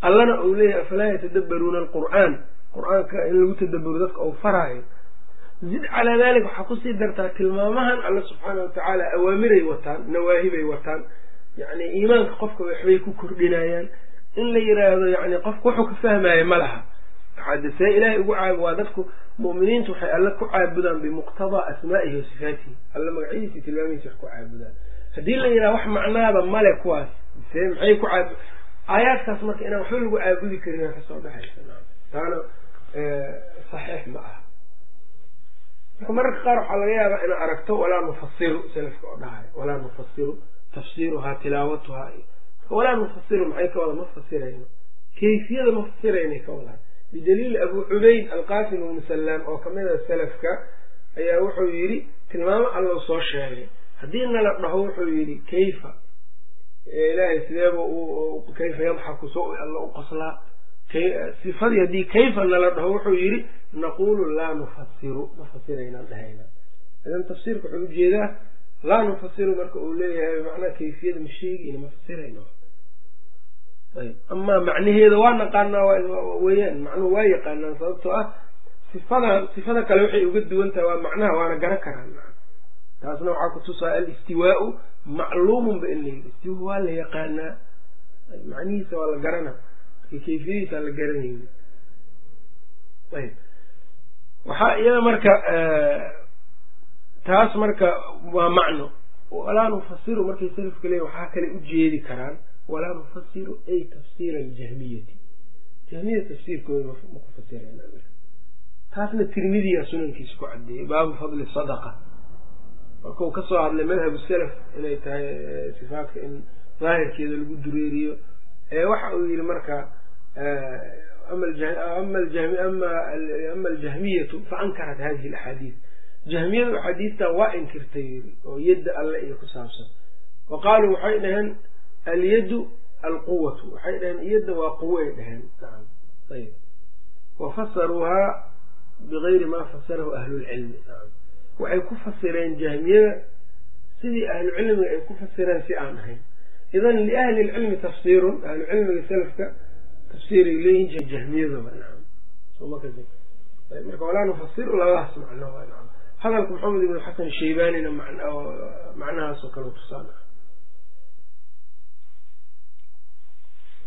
Allana uu leeyahay afalaa yatadabbaruuna alqur'aan? Qur'aanka in lagu tadabburo dadka uu faraayo. Zid calaa dalik waxaa ku sii dartaa tilmaamahan alle subxaana watacaala awaamiray wataan nawaahibay wataan. Yacni iimaanka qofka waxbay ku kordhinayaan. In la yiraahdo yani qofka wuxuu ka fahmaya ma laha waxaade see ilaahay ugu caab waa dadku mu'miniintu waxay alle ku caabudaan bimuqtadaa asmaa'ihi wa sifaatihi. Alle magacyadiisi tilmaamihiisa wax ku caabudaan. Haddii la yidhaha wax macnaaba male kuwaas see maxay ku caab aayaadkaas marka inaan waxba lagu caabudi karin ka soo dhexaysa taana saxiix ma aha. Marka mararka qaar waxaa laga yaabaa inaa aragto walaa nufasiru salafka oo dhahayo walaa nufasiru tafsiruhaa tilaawatuhaa walaa nufasiru maxay ka wada ma fasirayno kayfiyada ma fasiraynay ka wadaan bidaliili abu cubayd alqasim ibnu salaam oo ka mid a salafka ayaa wuxuu yidhi tilmaamo allow soo sheegay. Haddii nala dhaho wuxuu yidhi kayfa? Ilaahay sideeba kayfa yadxaku so alla u qoslaa? Sifadii haddii kayfa nala dhaho wuxuu yidhi naquulu laa nufasiru ma fasiraynaan dhahayna. Idan tafsiirka wuxuu u jeedaa laa nufasiru marka uu leeyahay macnaa kayfiyada ma sheegayna ma fasirayno amaa macnaheeda waa naqaanaa weyaan macnuhu waa yaqaanaan sababtoo ah sifadan sifada kale waxay uga duwan tahay waa macnaha waana garan karaan. Taasna waxaa kutusaa alistiwaau macluumun ba in la istiwa waa la yaqaanaa. Macnihiisa waa la garana. Marka kayfiyadiisa la garanayni ayb. Waxaa iyada marka taas marka waa macno. Walaa nufasiru markay salafka leeyiin waxaa kale ujeedi karaan walaa nufasiru ay tafsiira aljahmiyati jahmiya tafsiirkooda ma ku fasirayna taasna tirmidiya sunankiisa ku cadeeyey baabu fadli sadaqa markuu ka soo hadlay madhabu salaf inay tahay sifaadka in daahirkeeda lagu dureeriyo waxa uu yihi marka ama aljahmiyatu faankarat hadihi alaxaadiid jahmiyadu axaadiidtan waa inkirtay oo yadda alle iyo ku saabsan wa qaaluu waxay dhaheen alyaddu alquwatu waxay dhaheen iyadda waa quway dhaheen. Ayb wa fasaruuhaa bigayri ma fasarahu ahlulcilmi waxay ku fasireen jahmiyada sidii ahlucilmiga ay ku fasireen si aan ahayn. Idan liahli lcilmi tafsiirun ahlucilmiga salafka tafsiiray leeyihiin jahmiyadaba marka walaa nufasiru labadaas macno hadalka maxamed ibn xasan shaybanina macnahaasoo kale tusaan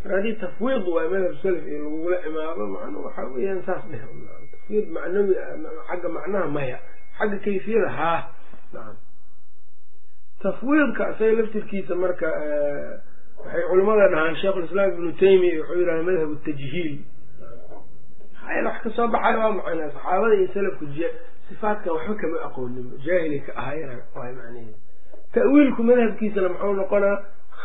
haddii tafwiid waa madhab salaf iyo lagugula imaado macnu waxaa weyaan saas dheh tafwiid macnawi xagga macnaha maya xagga kayfiyada haa tafwiidka isaga laftirkiisa marka waxay culimmada dhahaan sheikhulislaam ibnu taymiya wuxuu yidhaha madhab tajhiil. Maxaa wax ka soo baxay waa macnaa saxaabada iyo salafku sifaatkan waxba kama aqoonin jaahilay ka ahaayeen waay macnaheeda ta'wiilku madhabkiisana muxuu noqonaa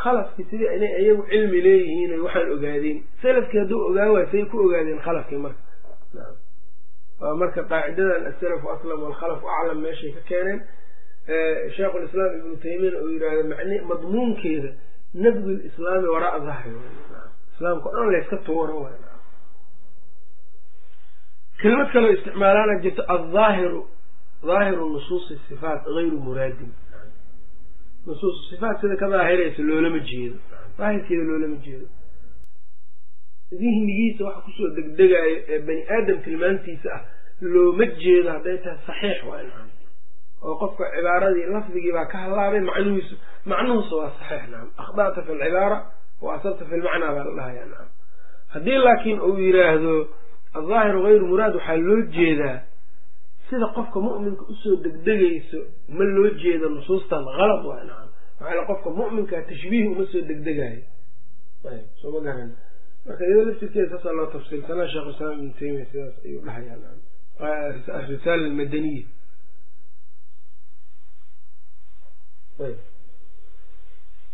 khalafki sidii inay ayagu cilmi leeyihiin waxaan ogaadeen. Salafkii hadduu ogaa waay say ku ogaadeen khalafkii marka. Waa marka qaacidadan asalafu aslam walkhalafu aclam meeshay ka keeneen. Sheikhulislaam ibnu taymiyana uu yidhaahdo man madmuunkeeda nabdu lislaami waraa dahri islaamka o dhan layska tuuro kelimad kaloo isticmaalaana jirto aldaahiru daahiru nusuusi sifaat gayru muraadin nusuusu sifaat sida ka daahiraysa loolama jeedo. Daahirkeeda loolama jeedo. Dihnigiisa waxa ku soo degdegaayo ee bani aadam tilmaantiisa ah looma jeedo hadday tahay saxiix waa nacam oo qofka cibaaradii lafdigii baa ka halaabay macnuhiisu macnuhuusa waa saxiix nacam akhda'ta fi alcibaara wa asabta fi lmacnaa baa la dhahaya nacam haddii laakiin uu yiraahdo aldaahiru hayru muraad waxaa loo jeedaa sida qofka mu'minka u soo degdegayso ma loo jeedo nusuustan halad waa nacam maxaa qofka mu'minkaa tashbiih uma soo degdegayo ayb soo ma garan. Marka iyadoo laftirkeeda saasaa loo tafsiilsanaa sheekh islaam ibnu taymiya sidaas ayuu dhahayaa arisaala almadaniya.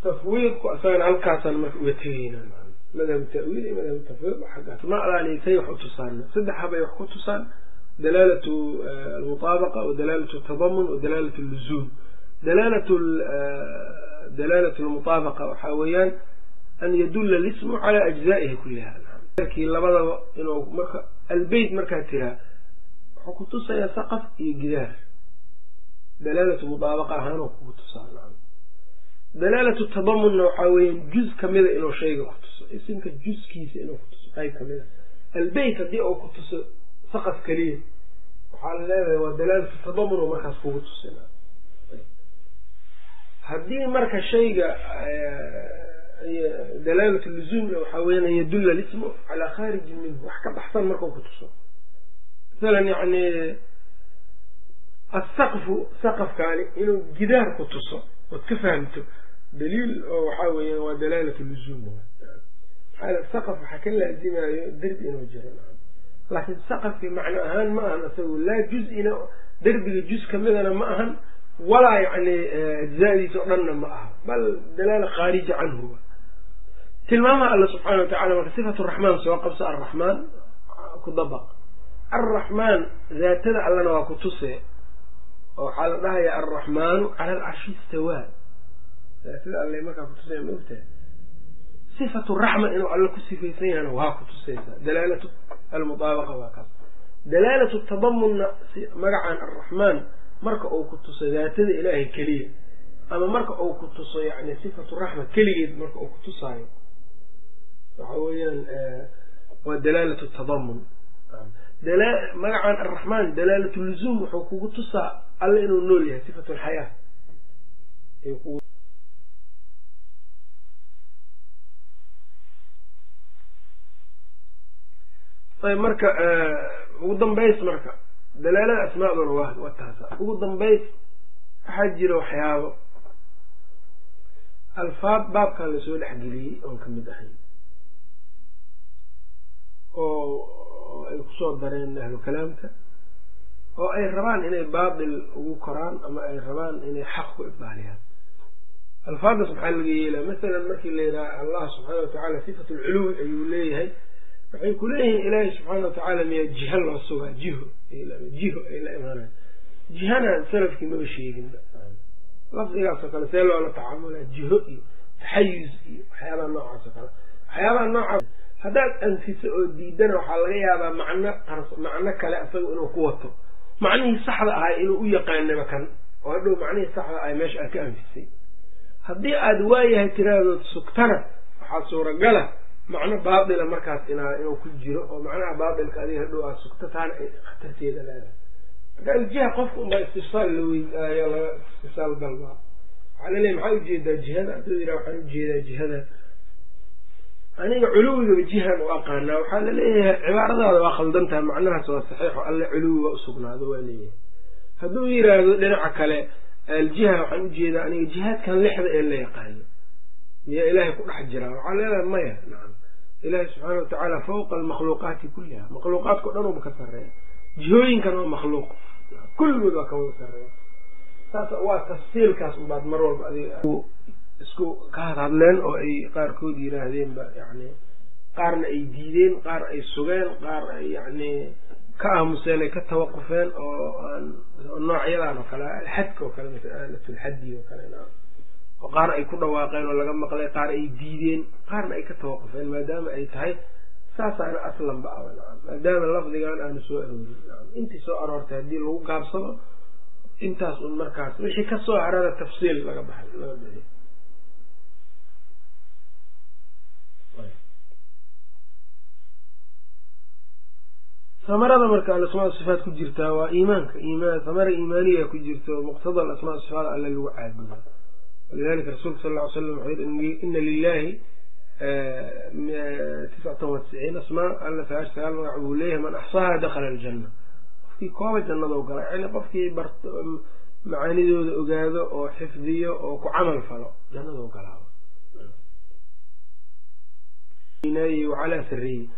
Tafwiidku isagana halkaasaan marka uga tegaynaa madhab tawiil iyo madhab tafwiid xaggaas ma alaalitay wax u tusaana saddex habay wax ku tusaan almutaabaqa wa dalaalatu tadamun wa dalaalatu luzuum dalaalatu dalaalatu lmutaabaqa waxaa weeyaan an yadulla lismu calaa ajzaa'ihi kulliha kii labadaba inuu marka albeyt markaa tiraa wuxuu ku tusayaa saqaf iyo gidaar dalaalatu mutaabaqa ahaanoo kugu tusaa dalaalatu tadamunna waxaa weeyaan juz kamida inuu shayga ku tuso isimka juskiisa inuu ku tuso qayb kamida albeyt haddii uu ku tuso saqaf keliya. Waxaa la leedahay waa dalaalatu tadamun markaas kugu tusina. Haddii marka shayga dalaalatu luzuumna waxaa weyan an yadulla lismu calaa khaarijin minhu wax ka baxsan markau ku tuso. Masalan yani asaqfu saqafkaani inuu gidaar ku tuso ood ka fahamto daliil oo waxaa weeyaan waa dalaalatu luzuum. Saqaf waxaa ka laazimayo derbi inuu jiro laakiin saqafki macno ahaan ma ahan isagu laa juz-ina derbiga juz kamidana ma ahan walaa yani ajzaadiisa o dhanna ma aha bal dalaala khaarija canhu. Tilmaamaha alla subxaana watacala marka sifatu raxmaan soo qabso arraxmaan ku dabaq. Arraxmaan daatada allana waa ku tuse oo waxaa la dhahayaa alraxmaanu cala alcarshi istawaa sida alle markaa kutusaya ma ogtahay sifatu raxma inuu alle ku sifaysan yahana waa ku tusaysaa. Dalaalatu almutaabaqa waa kaas. Dalaalatu tadamunna magacan alraxmaan marka uu ku tuso daatada ilaahay keliya ama marka uu ku tuso yani sifatu raxma keligeed marka uu ku tusaayo waxa weeyaan waa dalaalatu tadamun magacan alraxmaan dalaalatu luzuum wuxuu kugu tusaa alle inuu nool yahay sifatu alxayaa ayb marka ugu dambays marka dalaalada asmaaduna waa waa taasa. Ugu dambays waxaa jira waxyaabo. Alfaad baabkan la soo dhexgeliyey oon ka mid ahayn oo ay ku soo dareen ahlu kalaamka oo ay rabaan inay baatil ugu koraan ama ay rabaan inay xaq ku ibdaaliyaan alfaadaas maxaa laga yeelaa. Masalan markii la yidhaha allah subxaana watacaala sifat alculuwi ayuu leeyahay waxay ku leeyihiin ilaahay subxaana watacaala miyaa jiha loo sugaa? Jiho. Jiho ay la imaanayan jihana salafkii maba sheeginba lafdigaasoo kale see loola tacaamulaa jiho iyo taxayus iyo waxyaabaha noocaas oo kale. Waxyaabaha noocaas haddaad anfiso oo diidana waxaa laga yaabaa macno macno kale asaga inuu ku wato. Macnihii saxda ahay inuu u yaqaanaba kan. Oo hadhow macnihii saxda ahay meesha aad ka anfisay. Haddii aad waayahay tiraadood sugtana waxaa suuragala macno baatila markaas inaa inuu ku jiro oo macnaha baatilka adiga hadhow aad sugto taana ay khatarteeda leedahay. Marka aljiha qofka unbaa istifsaal la weydaayo laga istifsaal dalbaa waxaa laleeyahy maxaa u jeedaa jihada? Hadduu yidhaha waxaan u jeedaa jihada. Aniga culuwigaba jihan u aqaanaa waxaa la leeyahay cibaaradaada waa khaldan tahay macnahaas waa saxiixo alle culuwi usugnaado waa leeyahay hadduu yiraahdo dhinaca kale aljiha waxaan u jeedaa aniga jihaadkan lixda ee la yaqaano miyaa ilaahay ku dhex jiraa? Waxaa leedahay maya nacam ilaahay subxaana watacaala fawqa almakhluuqaati kulliha. Makhluuqaadka o dhan uba ka sarreeya. Jihooyinkan waa makhluuq. Kulligood waa ka wada sarreeya. Saas waa tafsiilkaas unbaad mar walba adiga isku ka hadhadleen oo ay qaarkood yiraahdeenba yani qaarna ay diideen qaar ay sugeen qaar ay yani ka aamuseen ay ka tawaqufeen oo aan noocyadan oo kale alxadka oo kale masalatulxaddi oo kale oo qaar ay ku dhawaaqeen oo laga maqlay qaar ay diideen qaarna ay ka tawaqufeen maadaama ay tahay saasaana aslanba nacam maadaama lafdigan aanu soo aroorin intii soo aroortay haddii lagu gaabsado intaas un markaas wixii ka soo harada tafsiil laga baxay. Laga bixiyo samarada marka alasmaa sifaat ku jirtaa waa iimaanka. Iimaan samara iimaaniya ku jirta oo muqtada alasmaa sifaat alle lagu caabudo walidalika rasuulka sal ly slam wuxuu yidhi ina lilahi tiscatan wa asmaa alla sagaash sagaal magac buu leeyahay man axsaaha dakhala aljanna qofkii kooba jannadou gala yani qofkii bart macaanidooda ogaado oo xifdiyo oo ku camal falo jannadou galaaba wacalaa sareeye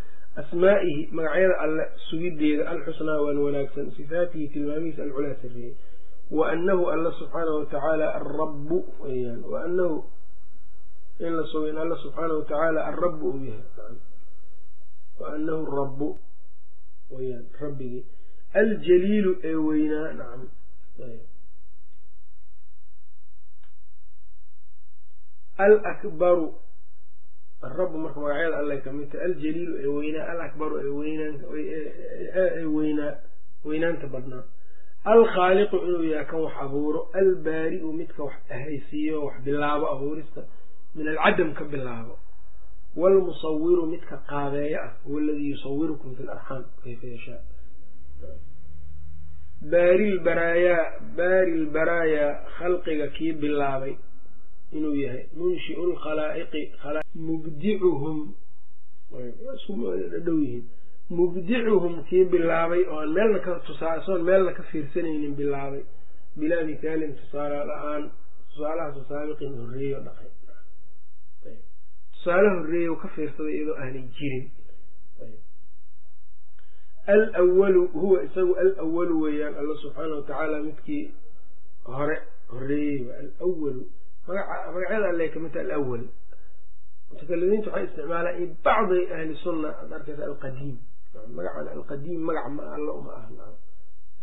asmaa'ihi magacyada alle sugideeda alxusnaa waan wanaagsan sifaatihi tilmaamihiisa alculaa sareeye wa anahu alla subxaanahu watacaala alrabu weyaan wa anahu in la sugo in alla subxaanahu watacaala alrabu uu yahay wa anahu rabu weyaan rabbigii aljaliilu ee weynaa nacam alakbaru arabu marka magacyada allay ka mid tahay aljaliilu ee weynaa alakbaru ee weynaa weynaanta badnaa alkhaaliqu inuu yahay kan wax abuuro albaari'u midka wax ahaysiiyo wax bilaabo abuurista min alcadam ka bilaabo. Waalmusawiru midka qaabeeyo ah huwa aladii yusawirukum fi larxaam kayfa yashaa. Baari lbaraayaa baari lbaraayaa khalqiga kii bilaabay inuu yahay. Munshiu lkhalaa'iqi mubdicuhum dhow yihiin mubdicuhum kii bilaabay oo meelna ka tusasoon meelna ka fiirsanaynin bilaabay. Bilaa mithaalin tusaale la'aan tusaalahaasoo saabiqin horreeyo dhaqay. Tusaale horreeyo ka fiirsaday iyadoo aanay jirin. Alwalu huwa isagu alwalu weeyaan alla subxaana watacaala midkii hore horeeyey alwalu magacyada alle ka mid taha alawal mutakalimiintu waxay isticmaalaan bacdi ahli sunna ad arkaysa alqadiim magacan alqadiim magac ma alla uma ah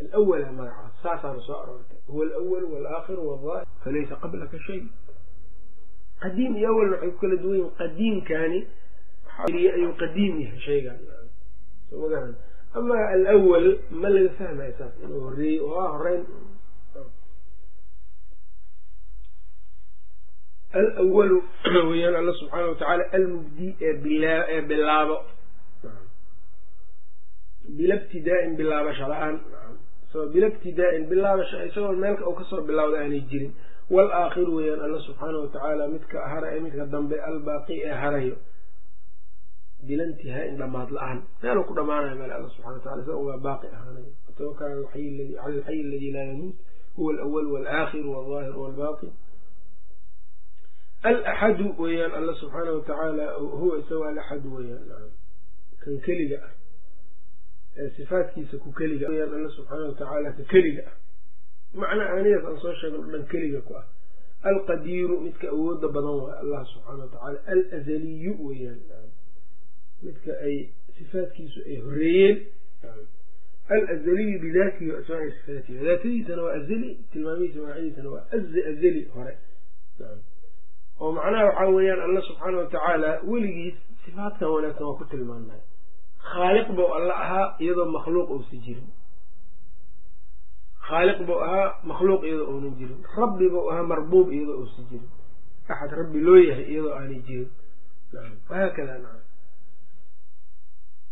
alawala magacaas saasaana soo aroortay. Huwa alawal walaakhiru wadaahir falaysa qablaka shay. Qadiim iyo awalna waxay ku kala duwan yihiin qadiimkaani. Ayuu qadiim yahay shaygan. Ama alawal ma laga fahmaya saas. Inuu horeeyey oo a horeyn alawalu weyaan alla subxaana watacaala almubdi ee bilaa ee bilaabo bila ibtidaa'in bilaabasha la'aan. Bila ibtidaa'in bilaabasha isagoo meelka uu ka soo bilawda aanay jirin. Walaakhiru weyaan alla subxaana watacaala midka hara ee midka dambe albaaqi ee harayo. Bila intihaain dhamaad la'aan. Meeluu ku dhamaanayo meel alla subxana watacala isaga ugaa baaqi ahaanayo watawakal cala alxayi aladi laa yamuut. Huwa alawal walaakhiru walظaahir walbaaqi alaxadu weeyaan alla subxaana watacaala huwa isaga alaxadu weyaan kan keliga ah ee sifaatkiisa ku keliga alla subxaana watacaala ka keliga ah. Macna aanidaas aan soo sheegno dhan keliga ku ah. Alqadiiru midka awooda badan waay allah subxaana watacaala alazaliyu weyaan midka ay sifaatkiisu ay horeeyeen. Alazaliyu bidaatihi wa asmaai sifaatihi. Daatadiisana waa azali tilmaamihiisa magacyadiisana waa azali hore. Oo macnaha waxaa weeyaan alla subxaana watacaala weligiis sifaatkan wanaagsan waa ku tilmaanay khaaliq bou alla ahaa iyadoo makhluuq uusa jirin. Khaaliq bou ahaa makhluuq iyadoo uunan jirin. Rabbi bou ahaa marbuub iyadoo uusa jirin. Axad rabbi loo yahay iyadoo aanay jirin. Wahaakada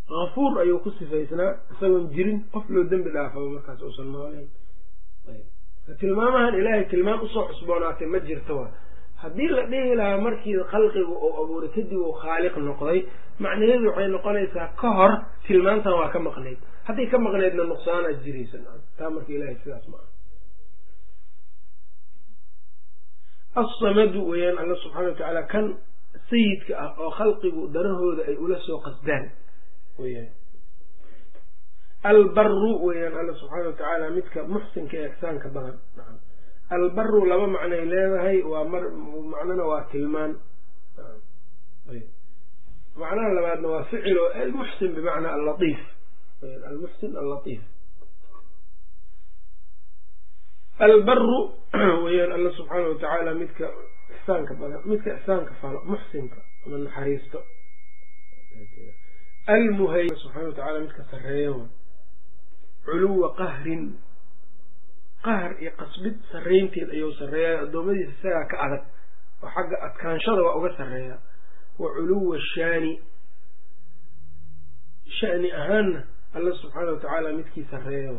hafuur ayuu ku sifaysnaa isagoon jirin qof loo dembi dhaafaba markaas uusan noolayn tilmaamahan ilaahay tilmaam u soo cusboonaatay ma jirto wa haddii la dhihi lahaa markii khalqigu uu abuuray kadib uu khaaliq noqday macnaheedu waxay noqonaysaa ka hor tilmaantan waa ka maqnayd. Hadday ka maqnaydna nuqsaanaad jiraysa taa marka ilahay sidaas ma aha. Weeyaan alla subxana watacaala kan sayidka ah oo khalqigu darahooda ay ula soo qasdaan weyaan albaru weeyaan alla subxaana watacaala midka muxsinka ee ixsaanka badan albaru laba macnay leedahay waa macnana waa tilmaan. Macnaha labaadna waa ficilo almuxsin bimacnaa allaiif almuxsin allatiif albaru weyaan alla subxaana watacaala midka ixsaanka badan midka ixsaanka falo muxsinka ama naxariisto. Almuhay subxana watacaala midka sareeya wa culuwa qahrin qahr iyo qasbid sarraynteed ayuu sarreeya addoommadiisa isagaa ka adag. Oo xagga adkaanshada waa uga sarreeya. Wa culuwa shaani. Shani ahaanna alla subxaana watacaala midkii sarreeya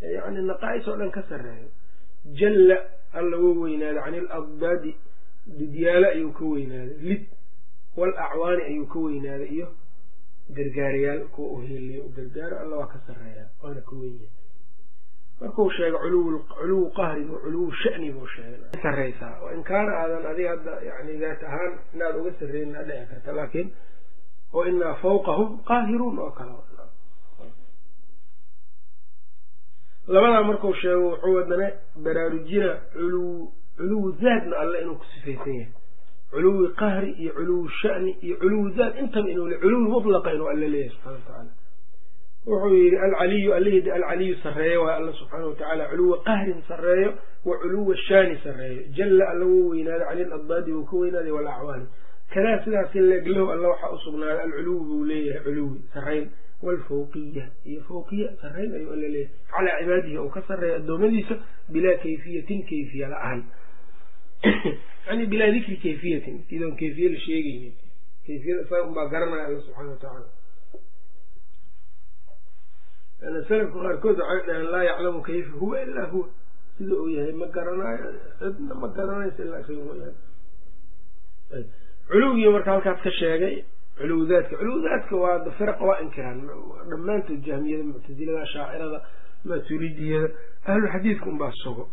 yani naqaa'is oo dhan ka sarreeyo. Jalla alla wou weynaaday cani iladdaadi didyaalo ayuu ka weynaaday lid wal acwaani ayuu ka weynaaday iyo gargaarayaal kuwa u heliyo gargaaro alla waa ka sarreeya waana ka wenyahay markuu sheego culuwu qahrin wa culuwu shani buu sheegay. Sarreysaa oo in kaana aadan adiga hadda yani daat ahaan inaad uga sarreyn aa dhici karta laakiin oo inaa fawqahum qaahiruun oo kale. Labadaa marku sheego wuxuu wadana baraarujina culuw culuwu zaadna alle inuu ku sifaysan yahay. Culuwi qahri iyo culuwu shani iyo culuwu zaad intaba inuu le culuwi mutlaqa inuu alle leeyahay subxana watacaala wuxuu yidhi alcaliyu allihidi alcaliyu sarreeyo waa alla subxaana watacaala culuwa qahrin sarreeyo wa culuwa shaani sarreeyo. Jalla alla wuu weynaaday cani iladdaadi wuu ka weynaaday walacwaani kadaa sidaasi leeglow alla waxaa usugnaaday alculuwi buu leeyahay culuwi sarrayn waalfawqiya iyo fawqiya sarrayn ayuu alla leeyahay. Calaa cibaadihi uu ka sarreeya addoommadiisa bilaa kayfiyatin kayfiya la'aan. Yani bilaa dikri kayfiyatin sidoon kayfiye la sheegaynin. Kayfiyada isaga unbaa garanaya alla subxaana watacaala salafka qaarkood waxay dhaheen laa yaclamu kayfa huwa ilaa huwa. Sida uu yahay ma garanayo cidna ma garanaysa ilaa isaga mooyaane culuwgii marka halkaas ka sheegay culuwdaadka culuwdaadka waa firaqa waa inkiraan. Dhammaantood jahmiyada muctasilada shaacirada maturidiyada ahlu xadiidka unbaa sugo.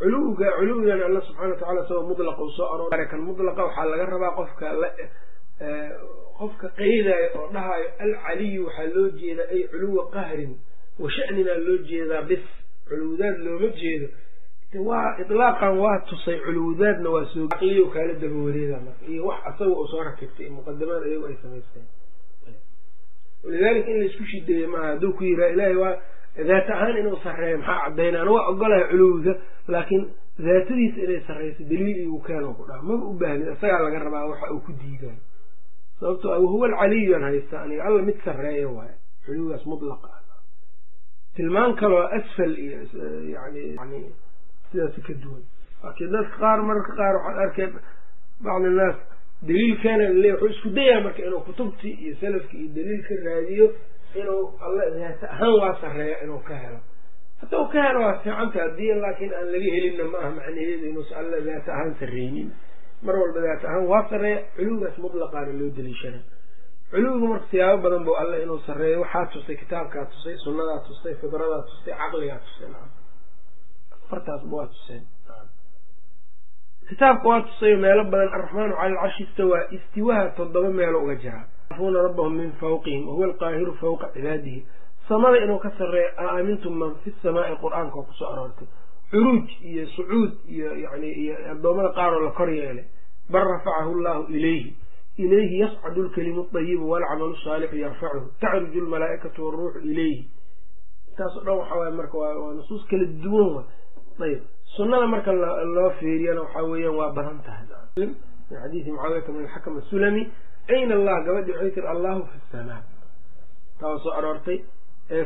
Culuwga culuwigan alla subxana watacala isagoo mudlaqa u soo aroor kan mudlaqa waxaa laga rabaa qofka qofka qeydaayo oo dhahaayo alcaliyu waxaa loo jeedaa ay culuwa qahrin wa sha'ninaa loo jeedaa bis culuwdaad looma jeedo. Waa itlaaqan waa tusay culuwdaadna waa soo aqliyo kaala daba wareeda marka iyo wax asaga uu soo rakibtay muqadamaad ayagu ay samaysteen walidaalika in la isku shideeye maaha hadduu ku yiraa ilaahay waa daat ahaan inuu sarreeyo maxaa caddaynaa ana waa ogolahay culuwiga laakiin daatadiisa inay sarreyso daliil igu keeno ku dhaha maba u baahnin isagaa laga rabaa waxa uu ku diidayo sababtoo wahuwa alcaliyuan haysta aniga alla mid sarreeya waayo culuwigaas mudlaqa ah. Tilmaan kaloo asfal iyo yani yani sidaas ka duwan. Laakiin dadka qaar mararka qaar waxaad arkeen bacd innaas daliilkana le wuxuu isku dayaa marka inuu kutubtii iyo salafkii iyo daliil ka raadiyo inuu alla ahaan waa sarreeya inuu ka helo. Haddau ka helo waa fiicanta haddii laakiin aan laga helinna ma aha macnaheedu inuusa alla daata ahaan sarreynin mar walba daata ahaan waa sarreeya. Culuwigaas mutlaqaana loo daliishana. Culuwigu marka siyaabo badan bu alle inuu sarreeyo. Waxaa tusay kitaabkaa tusay sunnadaa tusay fidradaa tusay caqligaa tusay. Afartaasba waa tuseen. Kitaabka waa tusayo meelo badan. Alraxmaanu cala alcarshi istawaa istiwaha toddoba meelo uga jiraa yafuuna rabbahum min fawqihim wahuwa alqaahiru fawqa cibaadihi. Samada inuu ka sarreeyo a man fi samaai qur'aanka oo ku soo aroortay curuuj iyo sucuud iyo yani iyo addoommada qaaroo la kor yeelay bal rafacahu llahu ilayhi ilayhi yascadu lkalimu ayibu walcamalu saalixu yarfacuhu tacruju lmalaa'ikatu waruuxu ilayhi. Intaasoo dhan waxaa waay marka waa nusuus kala duwan wa ayb sunada marka loo fiiriyana waxaa weeyaan waa badan tahay. Min xadiisi mucaawiyata min alxakam asulami ayna allah gabadhi waxay allahu fi samaa taa aroortay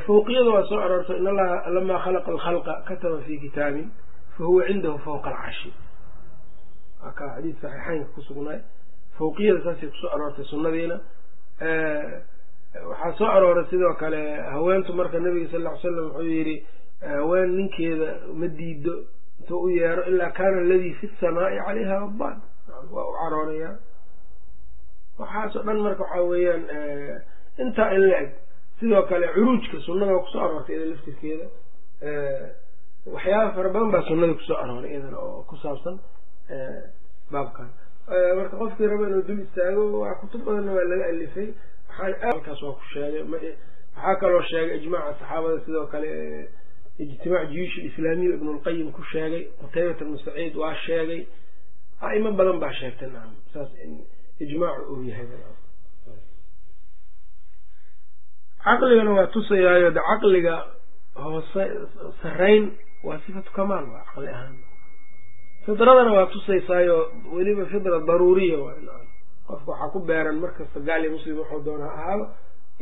fawqiyada waa soo aroortay in allaha lamaa khalaqa alkhalqa kataba fi kitaabin fahuwa cindahu fawqa alcarshi waa kaa xadiis saxiixeynka ku sugnaay fawqiyada saasay ku soo aroortay sunadiina waxaa soo arooray sidoo kale haweentu marka nabiga sal ly slam wuxuu yidhi haween ninkeeda ma diido intuu u yeero ilaa kaana aladii fi samaai calayha rabbaan waa u caroonayaa waxaasoo dhan marka waxaa weeyaan intaa in la eg sidoo kale curuujka sunnada waa ku soo aroortay iyada laftirkeeda waxyaaba fara badan baa sunnada ku soo arooray iyadana oo ku saabsan baabkan. Marka qofkii raba inuu dul istaago waa kutub badanna waa laga alifay. Waxaalkaas waa ku sheegay waxaa kaloo sheegay ijmaaca saxaabada sidoo kale ijtimaac alislaamiya ibnu lqayim ku sheegay qutaybata ibnu saciid waa sheegay. A'imo badan baa sheegtay nacam saas in ijmaacu uu yahay caqligana waa tusayaayo de caqliga hoose sarrayn waa sifatu kamaal waa caqli ahaan. Fidradana waa tusaysaayo weliba fidra daruuriya waa qofka waxaa ku beeran markasta gaal iyo muslim waxuu doonaa ahaado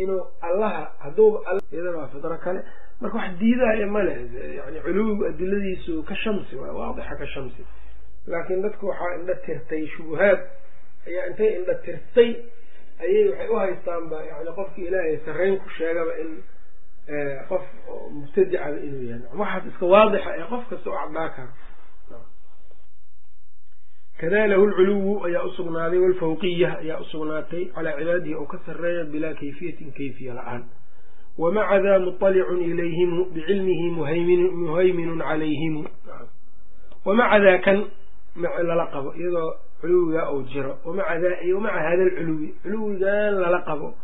inuu allaha hadduuba iyadana waa fidro kale. Marka wax diidaayo male yani culuwigu adiladiisu ka shamsi waay waadixa ka shamsi. Laakiin dadku waxaa indha tirtay shubuhaad ayaa intay indha tirtay ayay waxay u haystaanba yani qofkii ilaahay sarreyn ku sheegaba in qof mubtadicaba inuu yahay. Waxaas iska waadixa ee qof kasta u caddaa karo kada lahu lculuwu ayaa usugnaaday walfawqiya ayaa usugnaatay calaa cibaadihi oo ka sarreeya bilaa kayfiyatin kayfiya la'aan. Wamaca daa muطalicun ilayhimu bicilmihi muhayminun calayhimu. Wamaca daa kan lala qabo iyadoo culuwigaa uu jiro wamaca hada alculuwi culuwigan lala qabo.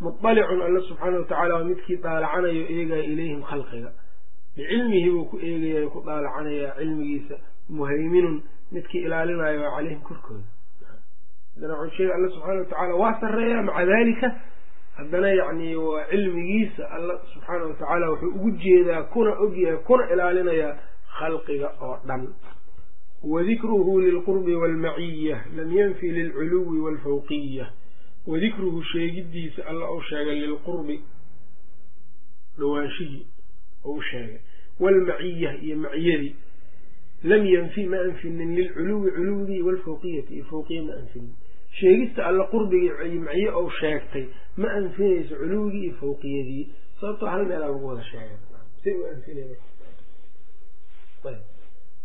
Muطalicun alla subxaana watacala waa midkii daalacanayo eegaya ilayhim khalqiga. Bicilmihi buu ku eegaya ku daalacanayaa cilmigiisa. Muhayminun midkii ilaalinayo waa calayhim korkooda. Sheegay alla subxaana watacaala waa sarreeyaa maca dalika haddana yacni waa cilmigiisa alla subxaana watacaala wuxuu ugu jeedaa kuna ogyahay kuna ilaalinayaa khalqiga oo dhan wadikruhu lilqurbi waalmaciya lam yanfi lilculuwi waalfawqiya wadikruhu sheegidiisa alla uu sheegay lilqurbi dhawaanshihii u sheegay waalmaciya iyo maciyadii lam yanfi ma anfinin lilculuwi culuwigii walfawqiyati iyo fawqiya ma anfinin sheegista alla qurbigii maciye ou sheegtay ma anfinayso culuwigii iyo fawqiyadii sababtoo hal meelaa lagu wada sheegay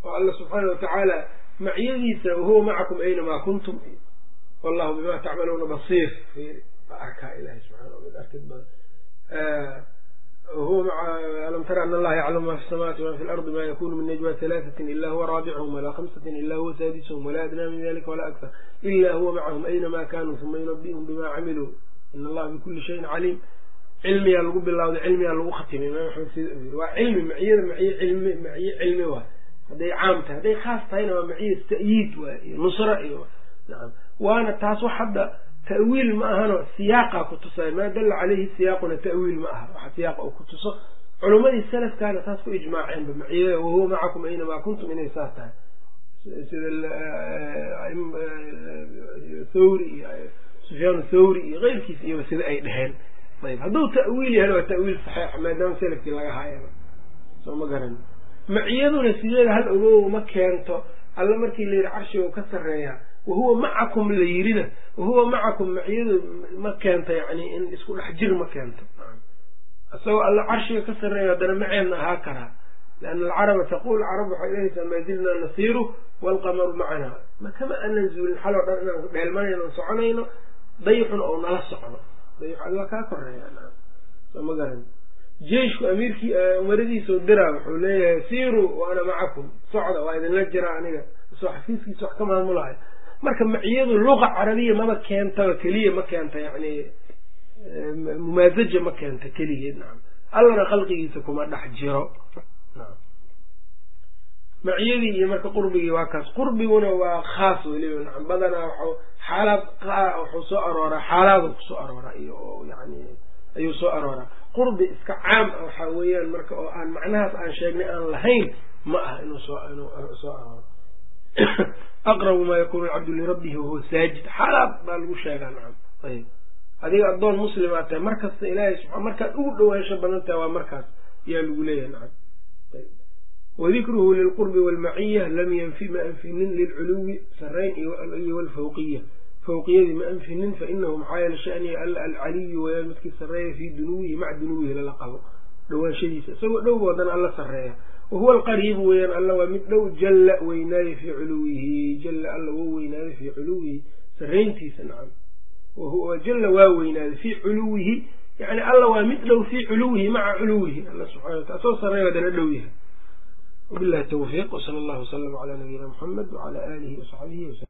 oo alla subxaana watacaala maciyadiisa wahuwa macakum aynamaa kuntum. Wallahu bima tacmaluuna basiir arkaa ilahi subxana mid arkid badan huwa alam tara an allaha yaclamu ma fi samawati wama fi lardi ma yakunu min najwa halaaثatin ila huwa raabicuhum walaa khamsatin ila huwa saadisuhum walaa adnaa min dalika walaa akthar ila huwa macahum aynama kanuu huma yunabi'uhum bima camiluu in allaha bikuli shayin caliim cilmiyaa lagu bilawday cilmiyaa lagu khatimay. Imaam axmed sida u yiri waa cilmi maciyada maciye cilmi maciye cilmi waay hadday caam tahay hadday khaas tahayna waa maciye ta'yiid waay iyo nusra iyo waana taas wax hadda ta'wiil ma ahano siyaaqaa ku tusaya maa dalla caleyhi siyaaquna ta'wiil ma aha. Waxa siyaaqa uu ku tuso. Culimmadii salafkaana saas ku ijmaaceenba maciyada wahuwa macakum aynamaa kuntum? Inay saas tahay. Sida thawri iyo sufyaan thawri iyo keyrkiis iyoba sida ay dheheen ayb hadduu ta'wiil yahana waa ta'wiil saxiixa maadaama salafkii laga haayaba. Soo ma garan maciyaduna sideeda hal ogow ma keento. Alla markii la yidhi carshiga ka sarreeyaa wahuwa macakum la yirina wahuwa macakum maciyadu ma keento yani in isku dhex jir ma keento. Isagoo alla carshiga ka sarreeya haddana maceedna ahaa karaa. Liana alcaraba taqul carab waxay dhahaysaa maa zilnaa nasiiru waalqamaru macanaa ma kama aanan zuulin xaloo dhan inaan dheelmanayno soconayno dayixun oo nala socdo dayix alla kaa koreeya ma garan jeishku amiirkii umaradiisao diraa wuxuu leeyahay siiruu waana macakum socda waa idinla jira aniga. Isoo xafiiskiisa wax ka maamulahay marka maciyadu luqa carabiya maba keentaba keliya ma keenta yani mumaasaja ma keenta keligeed nacam allana khalqigiisa kuma dhex jiro. Maciyadii iyo marka qurbigii waa kaas. Qurbiguna waa khaas weliba nacam badanaa w xaalaad wuxuu soo arooraa xaalaadu ku soo arooraa iyo yani ayuu soo arooraa. Qurbi iska caam ah waxaa weeyaan marka oo aan macnahaas aan sheegnay aan lahayn ma aha inuu soo arooro aqrabu maa yakunu alcabdu lirabbihi wahuwa saajid. Xaalaad baa lagu sheegaa nacam. Ayb adiga addoon muslimaa tahay mar kasta ilaahay subaa markaad ugu dhawaansho badan tahay waa markaas yaa lagu leeyahay nacam. Wadikruhu lilqurbi waalmaciya lam yanfi ma anfinin lilculuwi sarayn iyo walfawqiya fawqiyadii ma anfinin fainahu maxaa yeele shaniga alla alcaliyu wayaan midkii sarreeya fii dunuwihi maca dunuwihi lala qabo dhawaanshadiisa isagoo dhow boodana alla sarreeya. Wahuwa alqariibu weeyaan alla waa mid dhow jalla weynaaye fii culuwihi jalla alla wou weynaaday fii culuwihi sarrayntiisa nacam. Jalla waa weynaaday fii culuwihi yani alla waa mid dhow fii culuwihi maca culuwihi alla subxana wataala soo sarreeya hadana dhow yahay. Wabillahi tawfiiq wsala allahu wasalam calaa nabiyina muxamed wacala aalihi wasaxbihi waslm